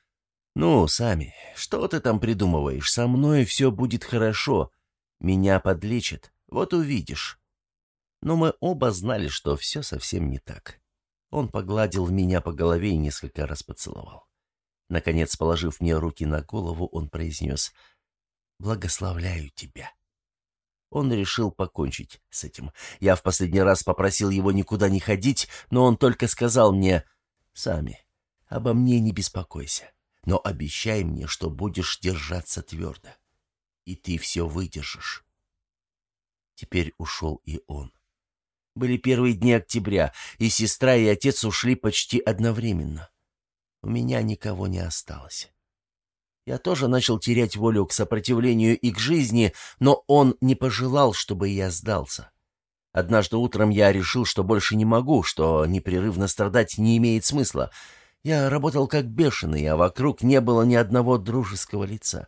«Ну, сами, что ты там придумываешь? Со мной все будет хорошо. Меня подлечат. Вот увидишь». Но мы оба знали, что все совсем не так. Он погладил меня по голове и несколько раз поцеловал. Наконец, положив мне руки на голову, он произнес «Благословляю тебя». Он решил покончить с этим. Я в последний раз попросил его никуда не ходить, но он только сказал мне «Сами, обо мне не беспокойся, но обещай мне, что будешь держаться твердо, и ты все выдержишь». Теперь ушел и он. Были первые дни октября, и сестра и отец ушли почти одновременно у меня никого не осталось. Я тоже начал терять волю к сопротивлению и к жизни, но он не пожелал, чтобы я сдался. Однажды утром я решил, что больше не могу, что непрерывно страдать не имеет смысла. Я работал как бешеный, а вокруг не было ни одного дружеского лица.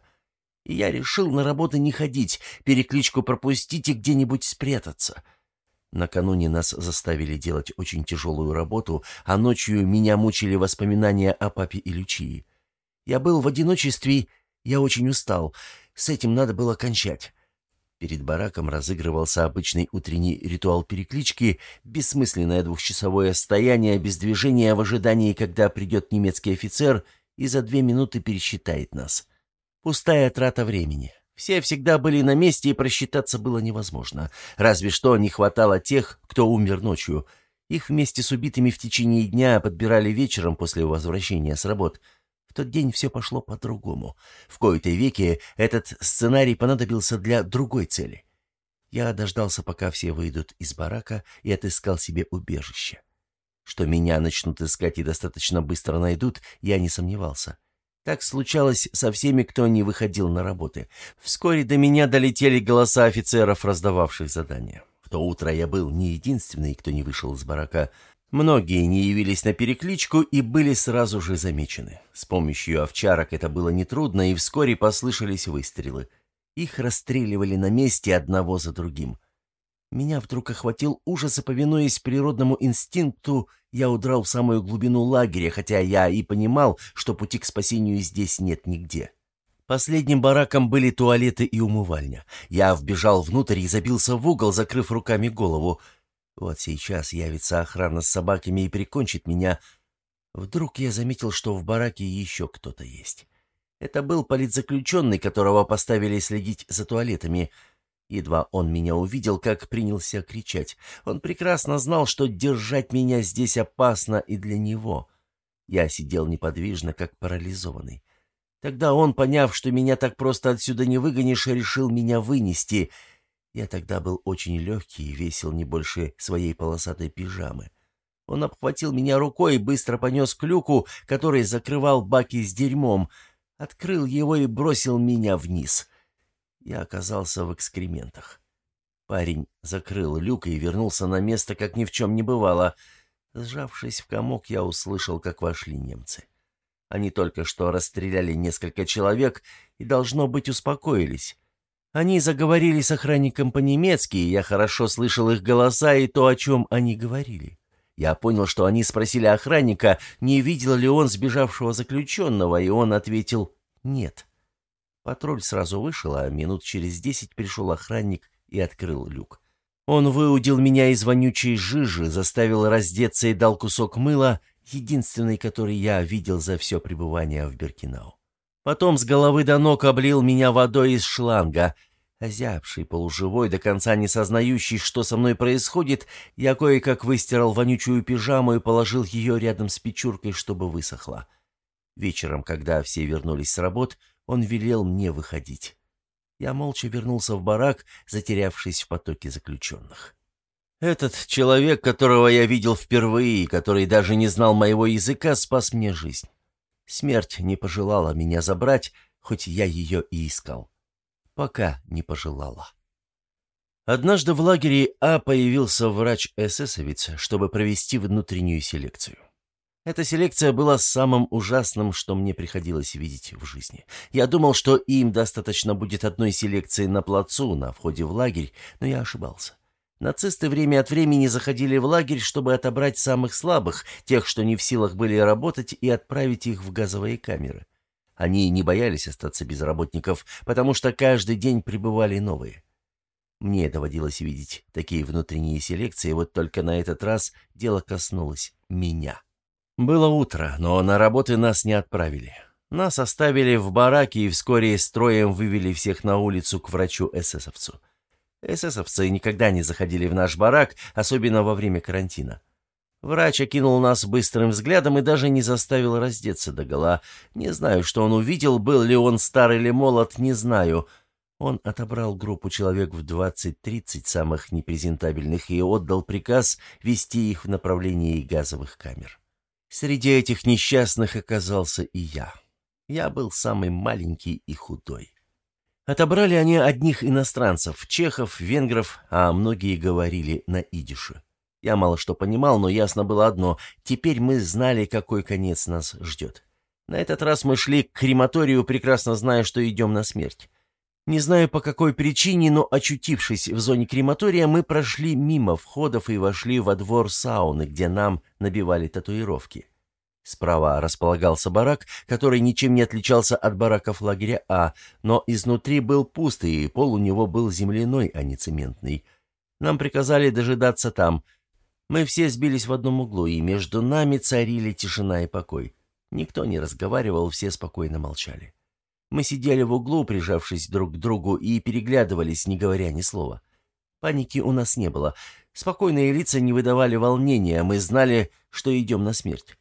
И я решил на работу не ходить, перекличку пропустить и где-нибудь спрятаться — Накануне нас заставили делать очень тяжелую работу, а ночью меня мучили воспоминания о папе и Лючии. Я был в одиночестве, я очень устал. С этим надо было кончать. Перед бараком разыгрывался обычный утренний ритуал переклички, бессмысленное двухчасовое стояние без движения в ожидании, когда придет немецкий офицер и за две минуты пересчитает нас. Пустая трата времени. Все всегда были на месте, и просчитаться было невозможно. Разве что не хватало тех, кто умер ночью. Их вместе с убитыми в течение дня подбирали вечером после возвращения с работ. Тот день все пошло по-другому. В кои-то веке этот сценарий понадобился для другой цели. Я дождался, пока все выйдут из барака, и отыскал себе убежище. Что меня начнут искать и достаточно быстро найдут, я не сомневался. Так случалось со всеми, кто не выходил на работы. Вскоре до меня долетели голоса офицеров, раздававших задания. В то утро я был не единственный, кто не вышел из барака. Многие не явились на перекличку и были сразу же замечены. С помощью овчарок это было нетрудно, и вскоре послышались выстрелы. Их расстреливали на месте одного за другим. Меня вдруг охватил ужас, и, повинуясь природному инстинкту, я удрал в самую глубину лагеря, хотя я и понимал, что пути к спасению здесь нет нигде. Последним бараком были туалеты и умывальня. Я вбежал внутрь и забился в угол, закрыв руками голову. Вот сейчас явится охрана с собаками и прикончит меня. Вдруг я заметил, что в бараке еще кто-то есть. Это был политзаключенный, которого поставили следить за туалетами — Едва он меня увидел, как принялся кричать. Он прекрасно знал, что держать меня здесь опасно и для него. Я сидел неподвижно, как парализованный. Тогда он, поняв, что меня так просто отсюда не выгонишь, решил меня вынести. Я тогда был очень легкий и весил не больше своей полосатой пижамы. Он обхватил меня рукой и быстро понес к люку, который закрывал баки с дерьмом, открыл его и бросил меня вниз. Я оказался в экскрементах. Парень закрыл люк и вернулся на место, как ни в чем не бывало. Сжавшись в комок, я услышал, как вошли немцы. Они только что расстреляли несколько человек и, должно быть, успокоились. Они заговорили с охранником по-немецки, и я хорошо слышал их голоса и то, о чем они говорили. Я понял, что они спросили охранника, не видел ли он сбежавшего заключенного, и он ответил «нет». Патруль сразу вышел, а минут через десять пришел охранник и открыл люк. Он выудил меня из вонючей жижи, заставил раздеться и дал кусок мыла, единственный, который я видел за все пребывание в Беркинау. Потом с головы до ног облил меня водой из шланга. Озябший, полуживой, до конца не сознающий, что со мной происходит, я кое-как выстирал вонючую пижаму и положил ее рядом с печуркой, чтобы высохла. Вечером, когда все вернулись с работ, он велел мне выходить. Я молча вернулся в барак, затерявшись в потоке заключенных. Этот человек, которого я видел впервые который даже не знал моего языка, спас мне жизнь. Смерть не пожелала меня забрать, хоть я ее и искал. Пока не пожелала. Однажды в лагере А появился врач-эсэсовец, чтобы провести внутреннюю селекцию. Эта селекция была самым ужасным, что мне приходилось видеть в жизни. Я думал, что им достаточно будет одной селекции на плацу, на входе в лагерь, но я ошибался. Нацисты время от времени заходили в лагерь, чтобы отобрать самых слабых, тех, что не в силах были работать, и отправить их в газовые камеры. Они не боялись остаться без работников, потому что каждый день прибывали новые. Мне доводилось видеть такие внутренние селекции, вот только на этот раз дело коснулось меня. Было утро, но на работы нас не отправили. Нас оставили в бараке и вскоре строем вывели всех на улицу к врачу-эсэсовцу. Эсэсовцы никогда не заходили в наш барак, особенно во время карантина. Врач окинул нас быстрым взглядом и даже не заставил раздеться догола. Не знаю, что он увидел, был ли он стар или молод, не знаю. Он отобрал группу человек в 20-30 самых непрезентабельных и отдал приказ вести их в направлении газовых камер. Среди этих несчастных оказался и я. Я был самый маленький и худой. Отобрали они одних иностранцев, чехов, венгров, а многие говорили на идише. Я мало что понимал, но ясно было одно — теперь мы знали, какой конец нас ждет. На этот раз мы шли к крематорию, прекрасно зная, что идем на смерть. Не знаю по какой причине, но очутившись в зоне крематория, мы прошли мимо входов и вошли во двор сауны, где нам набивали татуировки. Справа располагался барак, который ничем не отличался от бараков лагеря А, но изнутри был пустый, и пол у него был земляной, а не цементный. Нам приказали дожидаться там. Мы все сбились в одном углу, и между нами царили тишина и покой. Никто не разговаривал, все спокойно молчали. Мы сидели в углу, прижавшись друг к другу, и переглядывались, не говоря ни слова. Паники у нас не было. Спокойные лица не выдавали волнения, мы знали, что идем на смерть.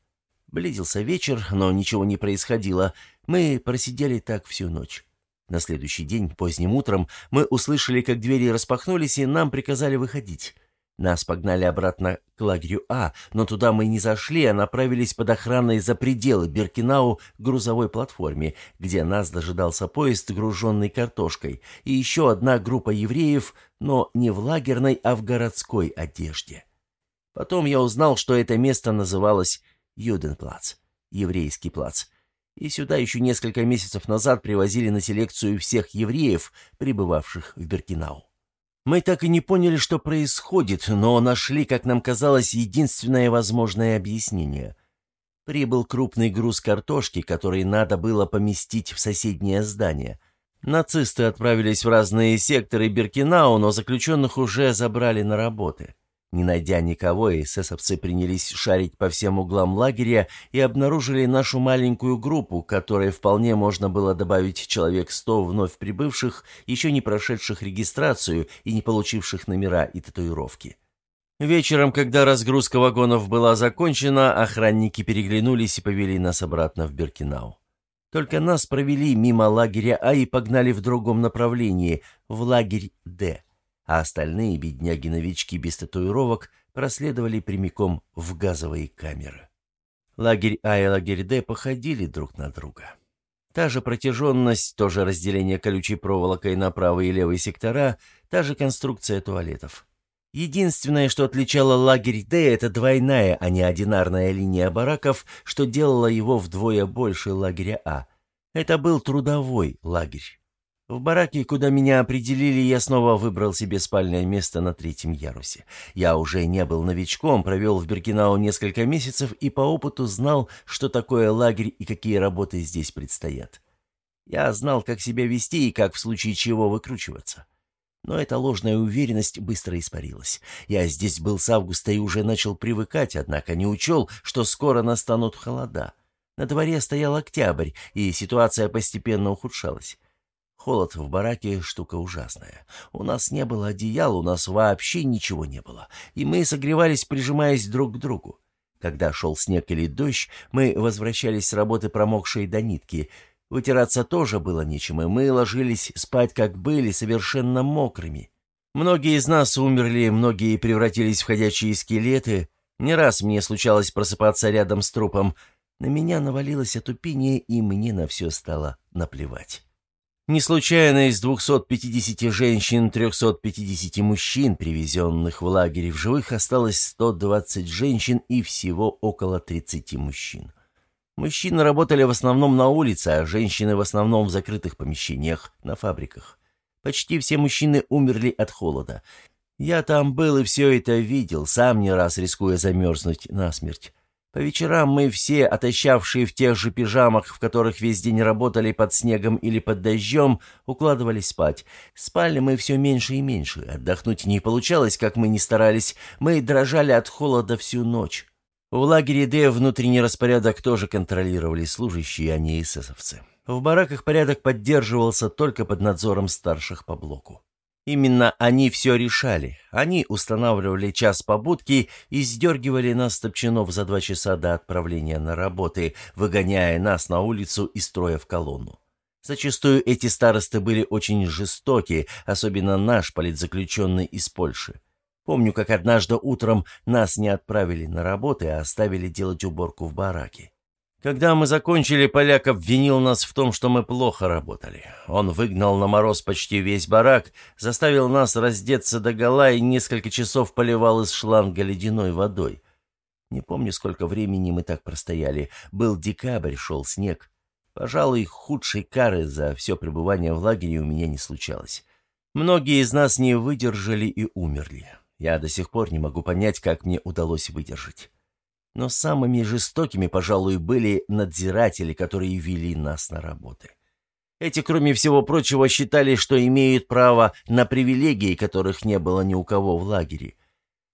Близился вечер, но ничего не происходило. Мы просидели так всю ночь. На следующий день, поздним утром, мы услышали, как двери распахнулись, и нам приказали выходить. Нас погнали обратно к лагерю А, но туда мы не зашли, а направились под охраной за пределы Беркинау к грузовой платформе, где нас дожидался поезд, груженный картошкой, и еще одна группа евреев, но не в лагерной, а в городской одежде. Потом я узнал, что это место называлось Юденплац, еврейский плац. И сюда еще несколько месяцев назад привозили на селекцию всех евреев, прибывавших в Беркинау. Мы так и не поняли, что происходит, но нашли, как нам казалось, единственное возможное объяснение. Прибыл крупный груз картошки, который надо было поместить в соседнее здание. Нацисты отправились в разные секторы Беркинау, но заключенных уже забрали на работы. Не найдя никого, эсэсовцы принялись шарить по всем углам лагеря и обнаружили нашу маленькую группу, которой вполне можно было добавить человек сто вновь прибывших, еще не прошедших регистрацию и не получивших номера и татуировки. Вечером, когда разгрузка вагонов была закончена, охранники переглянулись и повели нас обратно в Беркинау. Только нас провели мимо лагеря А и погнали в другом направлении, в лагерь Д, а остальные бедняги-новички без татуировок проследовали прямиком в газовые камеры. Лагерь А и лагерь Д походили друг на друга. Та же протяженность, то же разделение колючей проволокой на правый и левый сектора, та же конструкция туалетов. Единственное, что отличало лагерь Д, это двойная, а не одинарная линия бараков, что делало его вдвое больше лагеря А. Это был трудовой лагерь. В бараке, куда меня определили, я снова выбрал себе спальное место на третьем ярусе. Я уже не был новичком, провел в Бергенау несколько месяцев и по опыту знал, что такое лагерь и какие работы здесь предстоят. Я знал, как себя вести и как в случае чего выкручиваться. Но эта ложная уверенность быстро испарилась. Я здесь был с августа и уже начал привыкать, однако не учел, что скоро настанут холода. На дворе стоял октябрь, и ситуация постепенно ухудшалась. Холод в бараке — штука ужасная. У нас не было одеял, у нас вообще ничего не было, и мы согревались, прижимаясь друг к другу. Когда шел снег или дождь, мы возвращались с работы промокшие до нитки — Вытираться тоже было нечем, и мы ложились спать, как были, совершенно мокрыми. Многие из нас умерли, многие превратились в ходячие скелеты. Не раз мне случалось просыпаться рядом с трупом. На меня навалилось отупение, и мне на все стало наплевать. Не случайно из 250 женщин, 350 мужчин, привезенных в лагерь в живых, осталось 120 женщин и всего около 30 мужчин. Мужчины работали в основном на улице, а женщины в основном в закрытых помещениях, на фабриках. Почти все мужчины умерли от холода. Я там был и все это видел, сам не раз рискуя замерзнуть насмерть. По вечерам мы все, отощавшие в тех же пижамах, в которых весь день работали под снегом или под дождем, укладывались спать. Спали мы все меньше и меньше. Отдохнуть не получалось, как мы ни старались. Мы дрожали от холода всю ночь. В лагере Д внутренний распорядок тоже контролировали служащие, а не эсэсовцы. В бараках порядок поддерживался только под надзором старших по блоку. Именно они все решали. Они устанавливали час побудки и сдергивали нас топчанов за два часа до отправления на работы, выгоняя нас на улицу и строя в колонну. Зачастую эти старосты были очень жестоки, особенно наш политзаключенный из Польши. Помню, как однажды утром нас не отправили на работу, а оставили делать уборку в бараке. Когда мы закончили, поляк обвинил нас в том, что мы плохо работали. Он выгнал на мороз почти весь барак, заставил нас раздеться догола и несколько часов поливал из шланга ледяной водой. Не помню, сколько времени мы так простояли. Был декабрь, шел снег. Пожалуй, худшей кары за все пребывание в лагере у меня не случалось. Многие из нас не выдержали и умерли. Я до сих пор не могу понять, как мне удалось выдержать. Но самыми жестокими, пожалуй, были надзиратели, которые вели нас на работы. Эти, кроме всего прочего, считали, что имеют право на привилегии, которых не было ни у кого в лагере.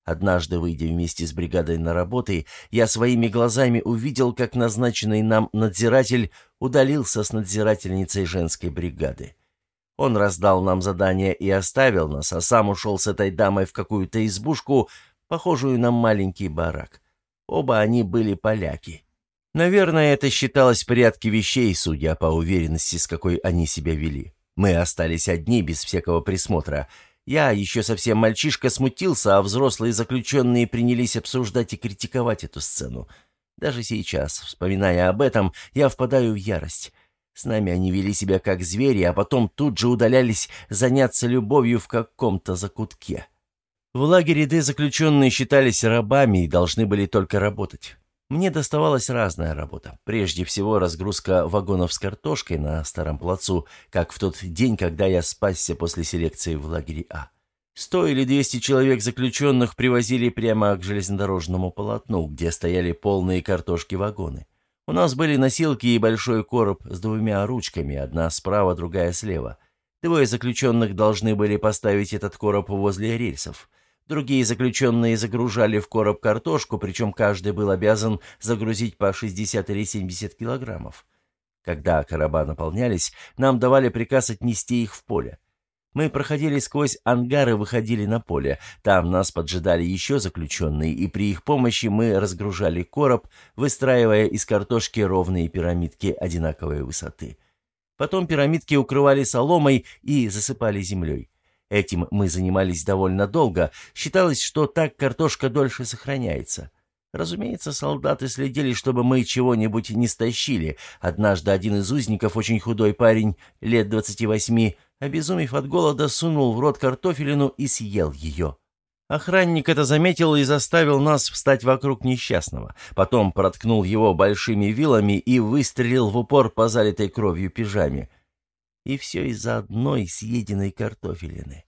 Однажды, выйдя вместе с бригадой на работы, я своими глазами увидел, как назначенный нам надзиратель удалился с надзирательницей женской бригады. Он раздал нам задание и оставил нас, а сам ушел с этой дамой в какую-то избушку, похожую на маленький барак. Оба они были поляки. Наверное, это считалось в порядке вещей, судя по уверенности, с какой они себя вели. Мы остались одни, без всякого присмотра. Я, еще совсем мальчишка, смутился, а взрослые заключенные принялись обсуждать и критиковать эту сцену. Даже сейчас, вспоминая об этом, я впадаю в ярость. С нами они вели себя как звери, а потом тут же удалялись заняться любовью в каком-то закутке. В лагере Д заключенные считались рабами и должны были только работать. Мне доставалась разная работа. Прежде всего, разгрузка вагонов с картошкой на Старом плацу, как в тот день, когда я спасся после селекции в лагере А. Сто или двести человек заключенных привозили прямо к железнодорожному полотну, где стояли полные картошки вагоны. У нас были носилки и большой короб с двумя ручками, одна справа, другая слева. Двое заключенных должны были поставить этот короб возле рельсов. Другие заключенные загружали в короб картошку, причем каждый был обязан загрузить по 60 или 70 килограммов. Когда короба наполнялись, нам давали приказ отнести их в поле. Мы проходили сквозь ангары, выходили на поле. Там нас поджидали еще заключенные, и при их помощи мы разгружали короб, выстраивая из картошки ровные пирамидки одинаковой высоты. Потом пирамидки укрывали соломой и засыпали землей. Этим мы занимались довольно долго. Считалось, что так картошка дольше сохраняется. Разумеется, солдаты следили, чтобы мы чего-нибудь не стащили. Однажды один из узников, очень худой парень, лет двадцати восьми, обезумев от голода, сунул в рот картофелину и съел ее. Охранник это заметил и заставил нас встать вокруг несчастного. Потом проткнул его большими вилами и выстрелил в упор по залитой кровью пижаме. И все из-за одной съеденной картофелины.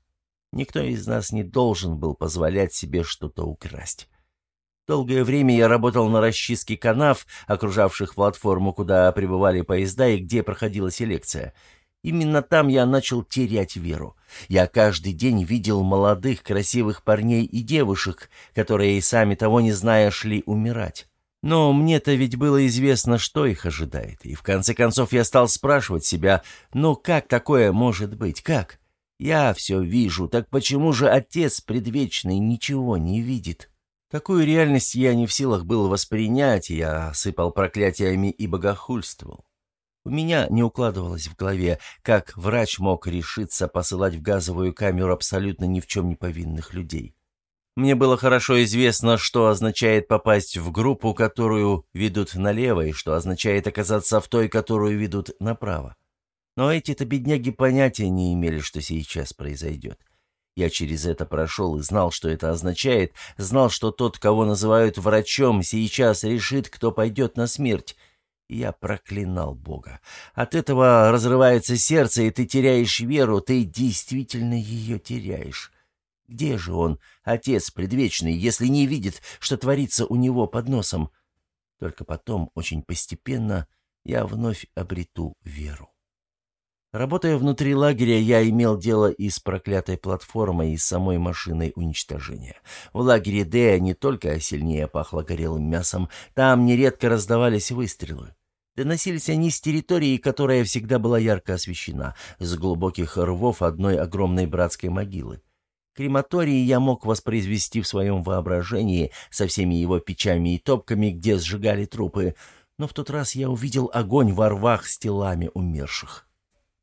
Никто из нас не должен был позволять себе что-то украсть. Долгое время я работал на расчистке канав, окружавших платформу, куда прибывали поезда и где проходила селекция. Именно там я начал терять веру. Я каждый день видел молодых, красивых парней и девушек, которые, сами того не зная, шли умирать. Но мне-то ведь было известно, что их ожидает, и в конце концов я стал спрашивать себя, ну как такое может быть, как? Я все вижу, так почему же Отец Предвечный ничего не видит?» Такую реальность я не в силах был воспринять, я сыпал проклятиями и богохульствовал. У меня не укладывалось в голове, как врач мог решиться посылать в газовую камеру абсолютно ни в чем не повинных людей. Мне было хорошо известно, что означает попасть в группу, которую ведут налево, и что означает оказаться в той, которую ведут направо. Но эти-то бедняги понятия не имели, что сейчас произойдет. Я через это прошел и знал, что это означает, знал, что тот, кого называют врачом, сейчас решит, кто пойдет на смерть. Я проклинал Бога. От этого разрывается сердце, и ты теряешь веру, ты действительно ее теряешь. Где же он, Отец Предвечный, если не видит, что творится у него под носом? Только потом, очень постепенно, я вновь обрету веру. Работая внутри лагеря, я имел дело и с проклятой платформой, и с самой машиной уничтожения. В лагере Д не только сильнее пахло горелым мясом, там нередко раздавались выстрелы. Доносились они с территории, которая всегда была ярко освещена, с глубоких рвов одной огромной братской могилы. Крематории я мог воспроизвести в своем воображении со всеми его печами и топками, где сжигали трупы, но в тот раз я увидел огонь во рвах с телами умерших.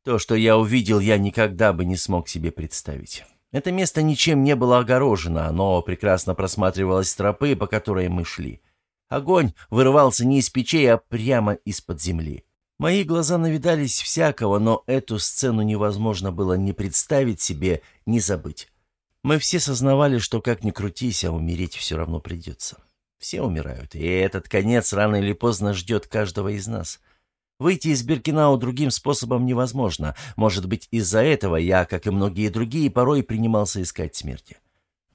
То, что я увидел, я никогда бы не смог себе представить. Это место ничем не было огорожено, оно прекрасно просматривалось с тропы, по которой мы шли. Огонь вырывался не из печей, а прямо из-под земли. Мои глаза навидались всякого, но эту сцену невозможно было ни представить себе, ни забыть. Мы все сознавали, что как ни крутись, а умереть все равно придется. Все умирают, и этот конец рано или поздно ждет каждого из нас. Выйти из Биркинау другим способом невозможно. Может быть, из-за этого я, как и многие другие, порой принимался искать смерти.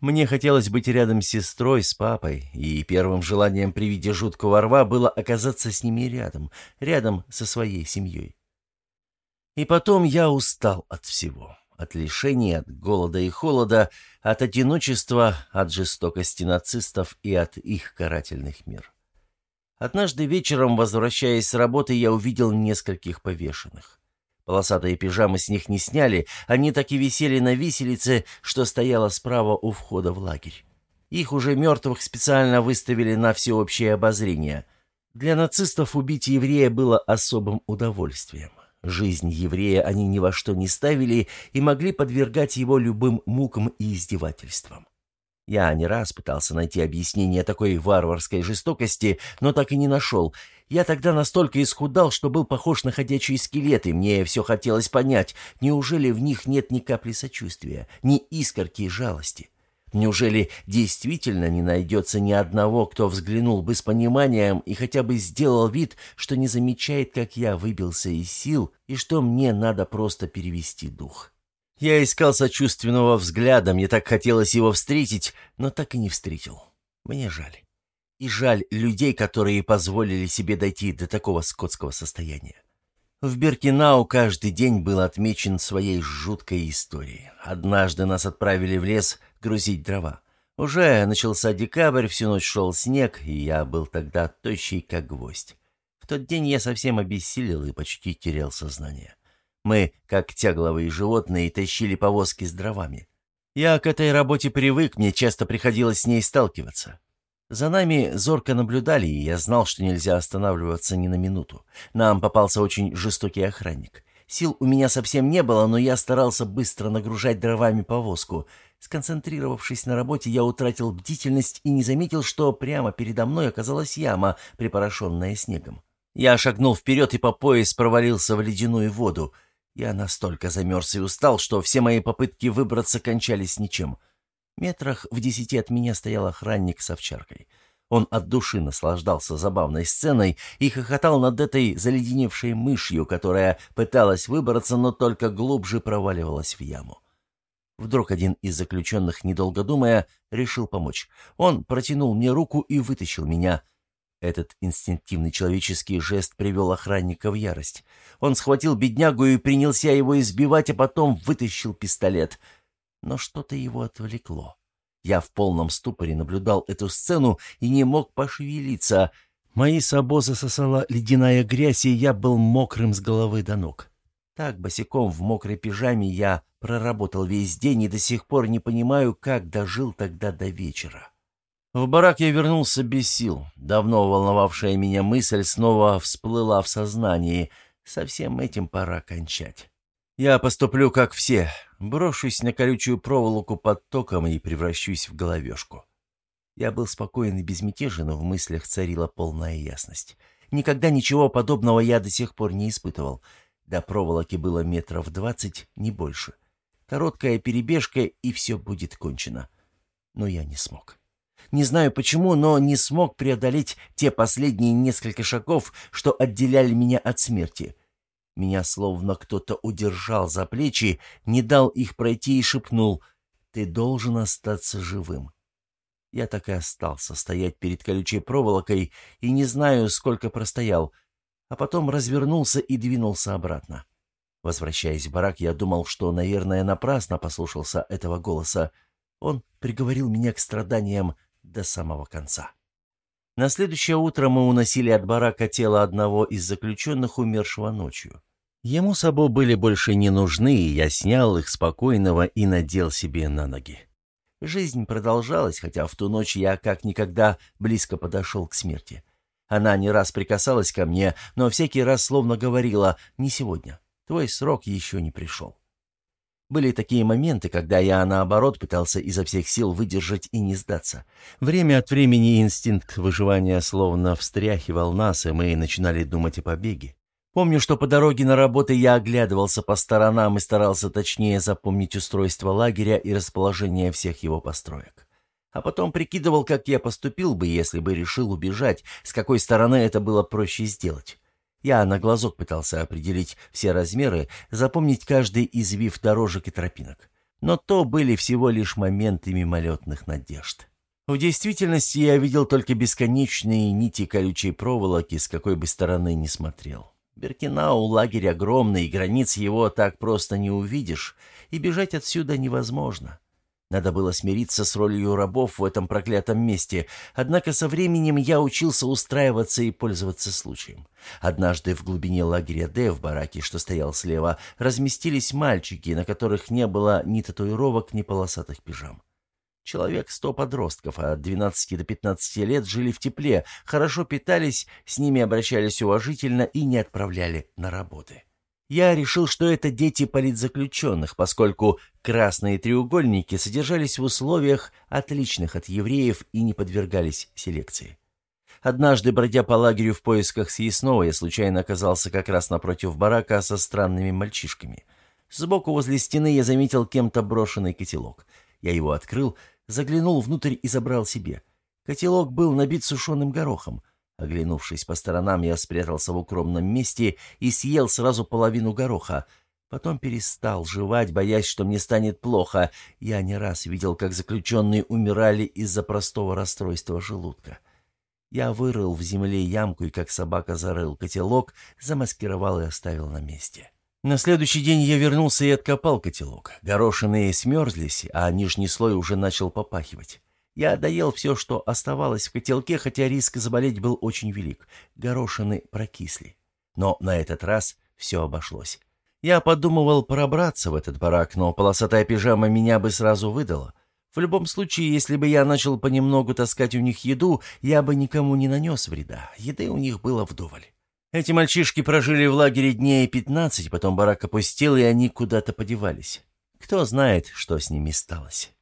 Мне хотелось быть рядом с сестрой, с папой, и первым желанием при виде жуткого рва было оказаться с ними рядом, рядом со своей семьей. И потом я устал от всего. От лишений, от голода и холода, от одиночества, от жестокости нацистов и от их карательных мер. Однажды вечером, возвращаясь с работы, я увидел нескольких повешенных. Полосатые пижамы с них не сняли, они так и висели на виселице, что стояла справа у входа в лагерь. Их уже мертвых специально выставили на всеобщее обозрение. Для нацистов убить еврея было особым удовольствием. Жизнь еврея они ни во что не ставили и могли подвергать его любым мукам и издевательствам. Я не раз пытался найти объяснение такой варварской жестокости, но так и не нашел. Я тогда настолько исхудал, что был похож на ходячий скелет, и мне все хотелось понять, неужели в них нет ни капли сочувствия, ни искорки жалости? Неужели действительно не найдется ни одного, кто взглянул бы с пониманием и хотя бы сделал вид, что не замечает, как я выбился из сил и что мне надо просто перевести дух?» Я искал сочувственного взгляда, мне так хотелось его встретить, но так и не встретил. Мне жаль. И жаль людей, которые позволили себе дойти до такого скотского состояния. В Беркинау каждый день был отмечен своей жуткой историей. Однажды нас отправили в лес грузить дрова. Уже начался декабрь, всю ночь шел снег, и я был тогда тощий, как гвоздь. В тот день я совсем обессилел и почти терял сознание. Мы, как тягловые животные, тащили повозки с дровами. Я к этой работе привык, мне часто приходилось с ней сталкиваться. За нами зорко наблюдали, и я знал, что нельзя останавливаться ни на минуту. Нам попался очень жестокий охранник. Сил у меня совсем не было, но я старался быстро нагружать дровами повозку. Сконцентрировавшись на работе, я утратил бдительность и не заметил, что прямо передо мной оказалась яма, припорошенная снегом. Я шагнул вперед и по пояс провалился в ледяную воду. Я настолько замерз и устал, что все мои попытки выбраться кончались ничем. Метрах в десяти от меня стоял охранник с овчаркой. Он от души наслаждался забавной сценой и хохотал над этой заледеневшей мышью, которая пыталась выбраться, но только глубже проваливалась в яму. Вдруг один из заключенных, недолго думая, решил помочь. Он протянул мне руку и вытащил меня. Этот инстинктивный человеческий жест привел охранника в ярость. Он схватил беднягу и принялся его избивать, а потом вытащил пистолет — но что-то его отвлекло. Я в полном ступоре наблюдал эту сцену и не мог пошевелиться. Мои сабо засосала ледяная грязь, и я был мокрым с головы до ног. Так, босиком в мокрой пижаме я проработал весь день и до сих пор не понимаю, как дожил тогда до вечера. В барак я вернулся без сил. Давно волновавшая меня мысль снова всплыла в сознании. Со всем этим пора кончать. Я поступлю, как все, брошусь на колючую проволоку под током и превращусь в головешку. Я был спокоен и безмятежен, в мыслях царила полная ясность. Никогда ничего подобного я до сих пор не испытывал. До проволоки было метров двадцать, не больше. Короткая перебежка, и все будет кончено. Но я не смог. Не знаю почему, но не смог преодолеть те последние несколько шагов, что отделяли меня от смерти — меня словно кто-то удержал за плечи, не дал их пройти и шепнул «Ты должен остаться живым». Я так и остался стоять перед колючей проволокой и не знаю, сколько простоял, а потом развернулся и двинулся обратно. Возвращаясь в барак, я думал, что, наверное, напрасно послушался этого голоса. Он приговорил меня к страданиям до самого конца. На следующее утро мы уносили от барака тело одного из заключенных, умершего ночью. Ему Сабо были больше не нужны, и я снял их спокойного и надел себе на ноги. Жизнь продолжалась, хотя в ту ночь я как никогда близко подошел к смерти. Она не раз прикасалась ко мне, но всякий раз словно говорила «не сегодня, твой срок еще не пришел». Были такие моменты, когда я, наоборот, пытался изо всех сил выдержать и не сдаться. Время от времени инстинкт выживания словно встряхивал нас, и мы начинали думать о побеге. Помню, что по дороге на работу я оглядывался по сторонам и старался точнее запомнить устройство лагеря и расположение всех его построек. А потом прикидывал, как я поступил бы, если бы решил убежать, с какой стороны это было проще сделать. Я на глазок пытался определить все размеры, запомнить каждый извив дорожек и тропинок. Но то были всего лишь моменты мимолетных надежд. В действительности я видел только бесконечные нити колючей проволоки, с какой бы стороны ни смотрел. Беркинау лагерь огромный, границ его так просто не увидишь, и бежать отсюда невозможно. Надо было смириться с ролью рабов в этом проклятом месте, однако со временем я учился устраиваться и пользоваться случаем. Однажды в глубине лагеря Д, в бараке, что стоял слева, разместились мальчики, на которых не было ни татуировок, ни полосатых пижам. Человек сто подростков от 12 до 15 лет жили в тепле, хорошо питались, с ними обращались уважительно и не отправляли на работы. Я решил, что это дети политзаключенных, поскольку красные треугольники содержались в условиях, отличных от евреев, и не подвергались селекции. Однажды, бродя по лагерю в поисках съестного, я случайно оказался как раз напротив барака со странными мальчишками. Сбоку возле стены я заметил кем-то брошенный котелок. Я его открыл, заглянул внутрь и забрал себе. Котелок был набит сушеным горохом. Оглянувшись по сторонам, я спрятался в укромном месте и съел сразу половину гороха. Потом перестал жевать, боясь, что мне станет плохо. Я не раз видел, как заключенные умирали из-за простого расстройства желудка. Я вырыл в земле ямку и, как собака, зарыл котелок, замаскировал и оставил на месте. На следующий день я вернулся и откопал котелок. Горошины смерзлись, а нижний слой уже начал попахивать. Я доел все, что оставалось в котелке, хотя риск заболеть был очень велик. Горошины прокисли. Но на этот раз все обошлось. Я подумывал пробраться в этот барак, но полосатая пижама меня бы сразу выдала. В любом случае, если бы я начал понемногу таскать у них еду, я бы никому не нанес вреда. Еды у них было вдоволь. Эти мальчишки прожили в лагере дней пятнадцать, потом барак опустел, и они куда-то подевались. Кто знает, что с ними сталось.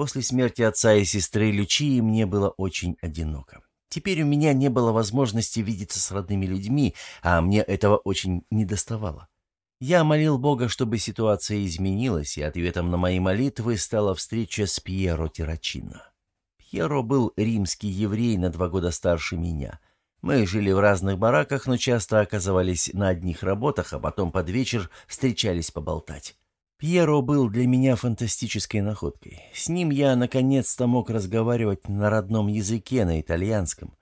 После смерти отца и сестры Лючии мне было очень одиноко. Теперь у меня не было возможности видеться с родными людьми, а мне этого очень недоставало. Я молил Бога, чтобы ситуация изменилась, и ответом на мои молитвы стала встреча с Пьеро Тирачино. Пьеро был римский еврей на два года старше меня. Мы жили в разных бараках, но часто оказывались на одних работах, а потом под вечер встречались поболтать. Пьеро был для меня фантастической находкой. С ним я наконец-то мог разговаривать на родном языке, на итальянском.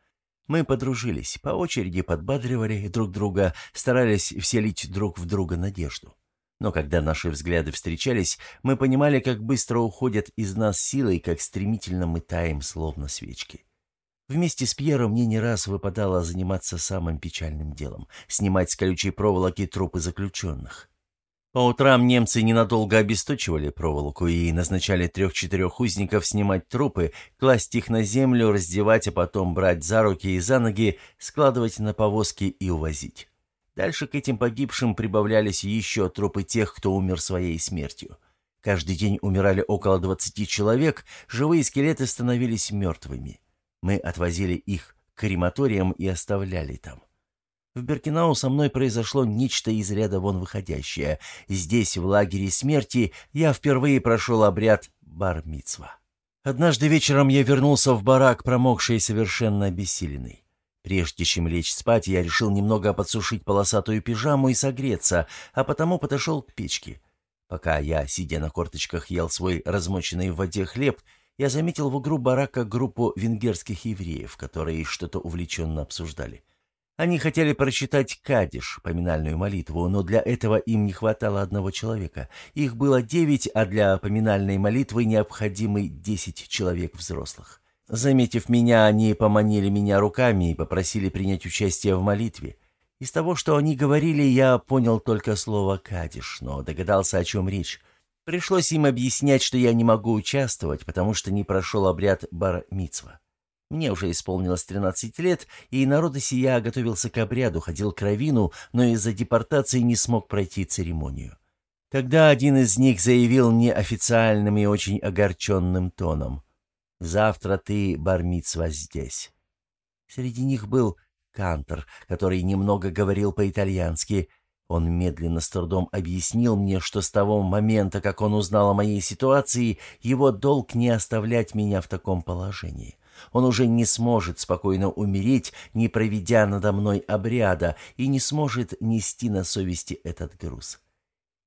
Мы подружились, по очереди подбадривали друг друга, старались вселить друг в друга надежду. Но когда наши взгляды встречались, мы понимали, как быстро уходят из нас силы и как стремительно мы таем, словно свечки. Вместе с Пьером мне не раз выпадало заниматься самым печальным делом — снимать с колючей проволоки трупы заключенных. По утрам немцы ненадолго обесточивали проволоку и назначали трех-четырех узников снимать трупы, класть их на землю, раздевать, а потом брать за руки и за ноги, складывать на повозки и увозить. Дальше к этим погибшим прибавлялись еще трупы тех, кто умер своей смертью. Каждый день умирали около 20 человек, живые скелеты становились мертвыми. Мы отвозили их к крематориям и оставляли там. В Беркинау со мной произошло нечто из ряда вон выходящее. Здесь, в лагере смерти, я впервые прошел обряд бар-мицва. Однажды вечером я вернулся в барак, промокший и совершенно обессиленный. Прежде чем лечь спать, я решил немного подсушить полосатую пижаму и согреться, а потому подошел к печке. Пока я, сидя на корточках, ел свой размоченный в воде хлеб, я заметил в углу барака группу венгерских евреев, которые что-то увлеченно обсуждали. Они хотели прочитать Кадиш, поминальную молитву, но для этого им не хватало одного человека. Их было девять, а для поминальной молитвы необходимы десять человек взрослых. Заметив меня, они поманили меня руками и попросили принять участие в молитве. Из того, что они говорили, я понял только слово «кадиш», но догадался, о чем речь. Пришлось им объяснять, что я не могу участвовать, потому что не прошел обряд бар-мицва. Мне уже исполнилось 13 лет, и народа сия готовился к обряду, ходил к равину, но из-за депортации не смог пройти церемонию. Тогда один из них заявил мне официальным и очень огорченным тоном. «Завтра ты, бармицва, здесь». Среди них был Кантор, который немного говорил по-итальянски. Он медленно с трудом объяснил мне, что с того момента, как он узнал о моей ситуации, его долг не оставлять меня в таком положении. Он уже не сможет спокойно умереть, не проведя надо мной обряда, и не сможет нести на совести этот груз.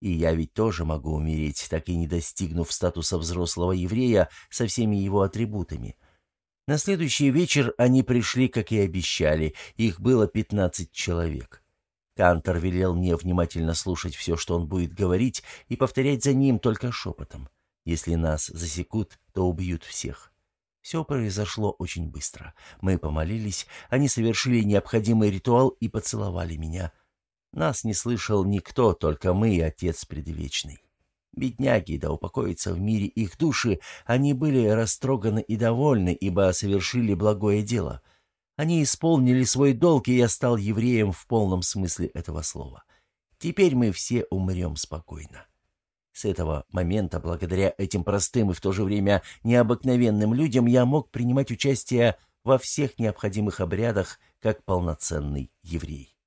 И я ведь тоже могу умереть, так и не достигнув статуса взрослого еврея со всеми его атрибутами. На следующий вечер они пришли, как и обещали, их было пятнадцать человек. Кантор велел мне внимательно слушать все, что он будет говорить, и повторять за ним только шепотом. Если нас засекут, то убьют всех. Все произошло очень быстро. Мы помолились, они совершили необходимый ритуал и поцеловали меня. Нас не слышал никто, только мы и Отец Предвечный. Бедняги, да упокоятся в мире их души, они были растроганы и довольны, ибо совершили благое дело. Они исполнили свой долг, и я стал евреем в полном смысле этого слова. Теперь мы все умрем спокойно. С этого момента, благодаря этим простым и в то же время необыкновенным людям, я мог принимать участие во всех необходимых обрядах, как полноценный еврей.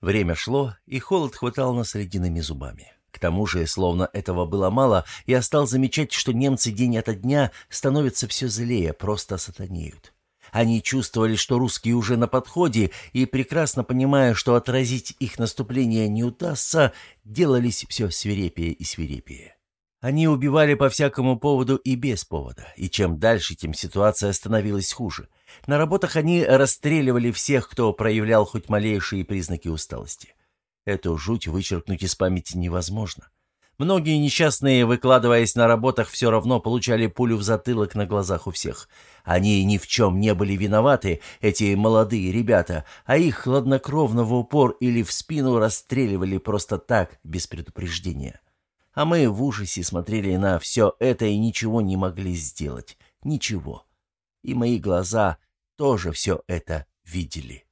Время шло, и холод хватал нас ледяными зубами. К тому же, словно этого было мало, я стал замечать, что немцы день ото дня становятся все злее, просто сатанеют. Они чувствовали, что русские уже на подходе, и, прекрасно понимая, что отразить их наступление не удастся, делались все свирепее и свирепее. Они убивали по всякому поводу и без повода, и чем дальше, тем ситуация становилась хуже. На работах они расстреливали всех, кто проявлял хоть малейшие признаки усталости. Эту жуть вычеркнуть из памяти невозможно. Многие несчастные, выкладываясь на работах, все равно получали пулю в затылок на глазах у всех. Они ни в чем не были виноваты, эти молодые ребята, а их хладнокровно в упор или в спину расстреливали просто так, без предупреждения. А мы в ужасе смотрели на все это и ничего не могли сделать. Ничего. И мои глаза тоже все это видели.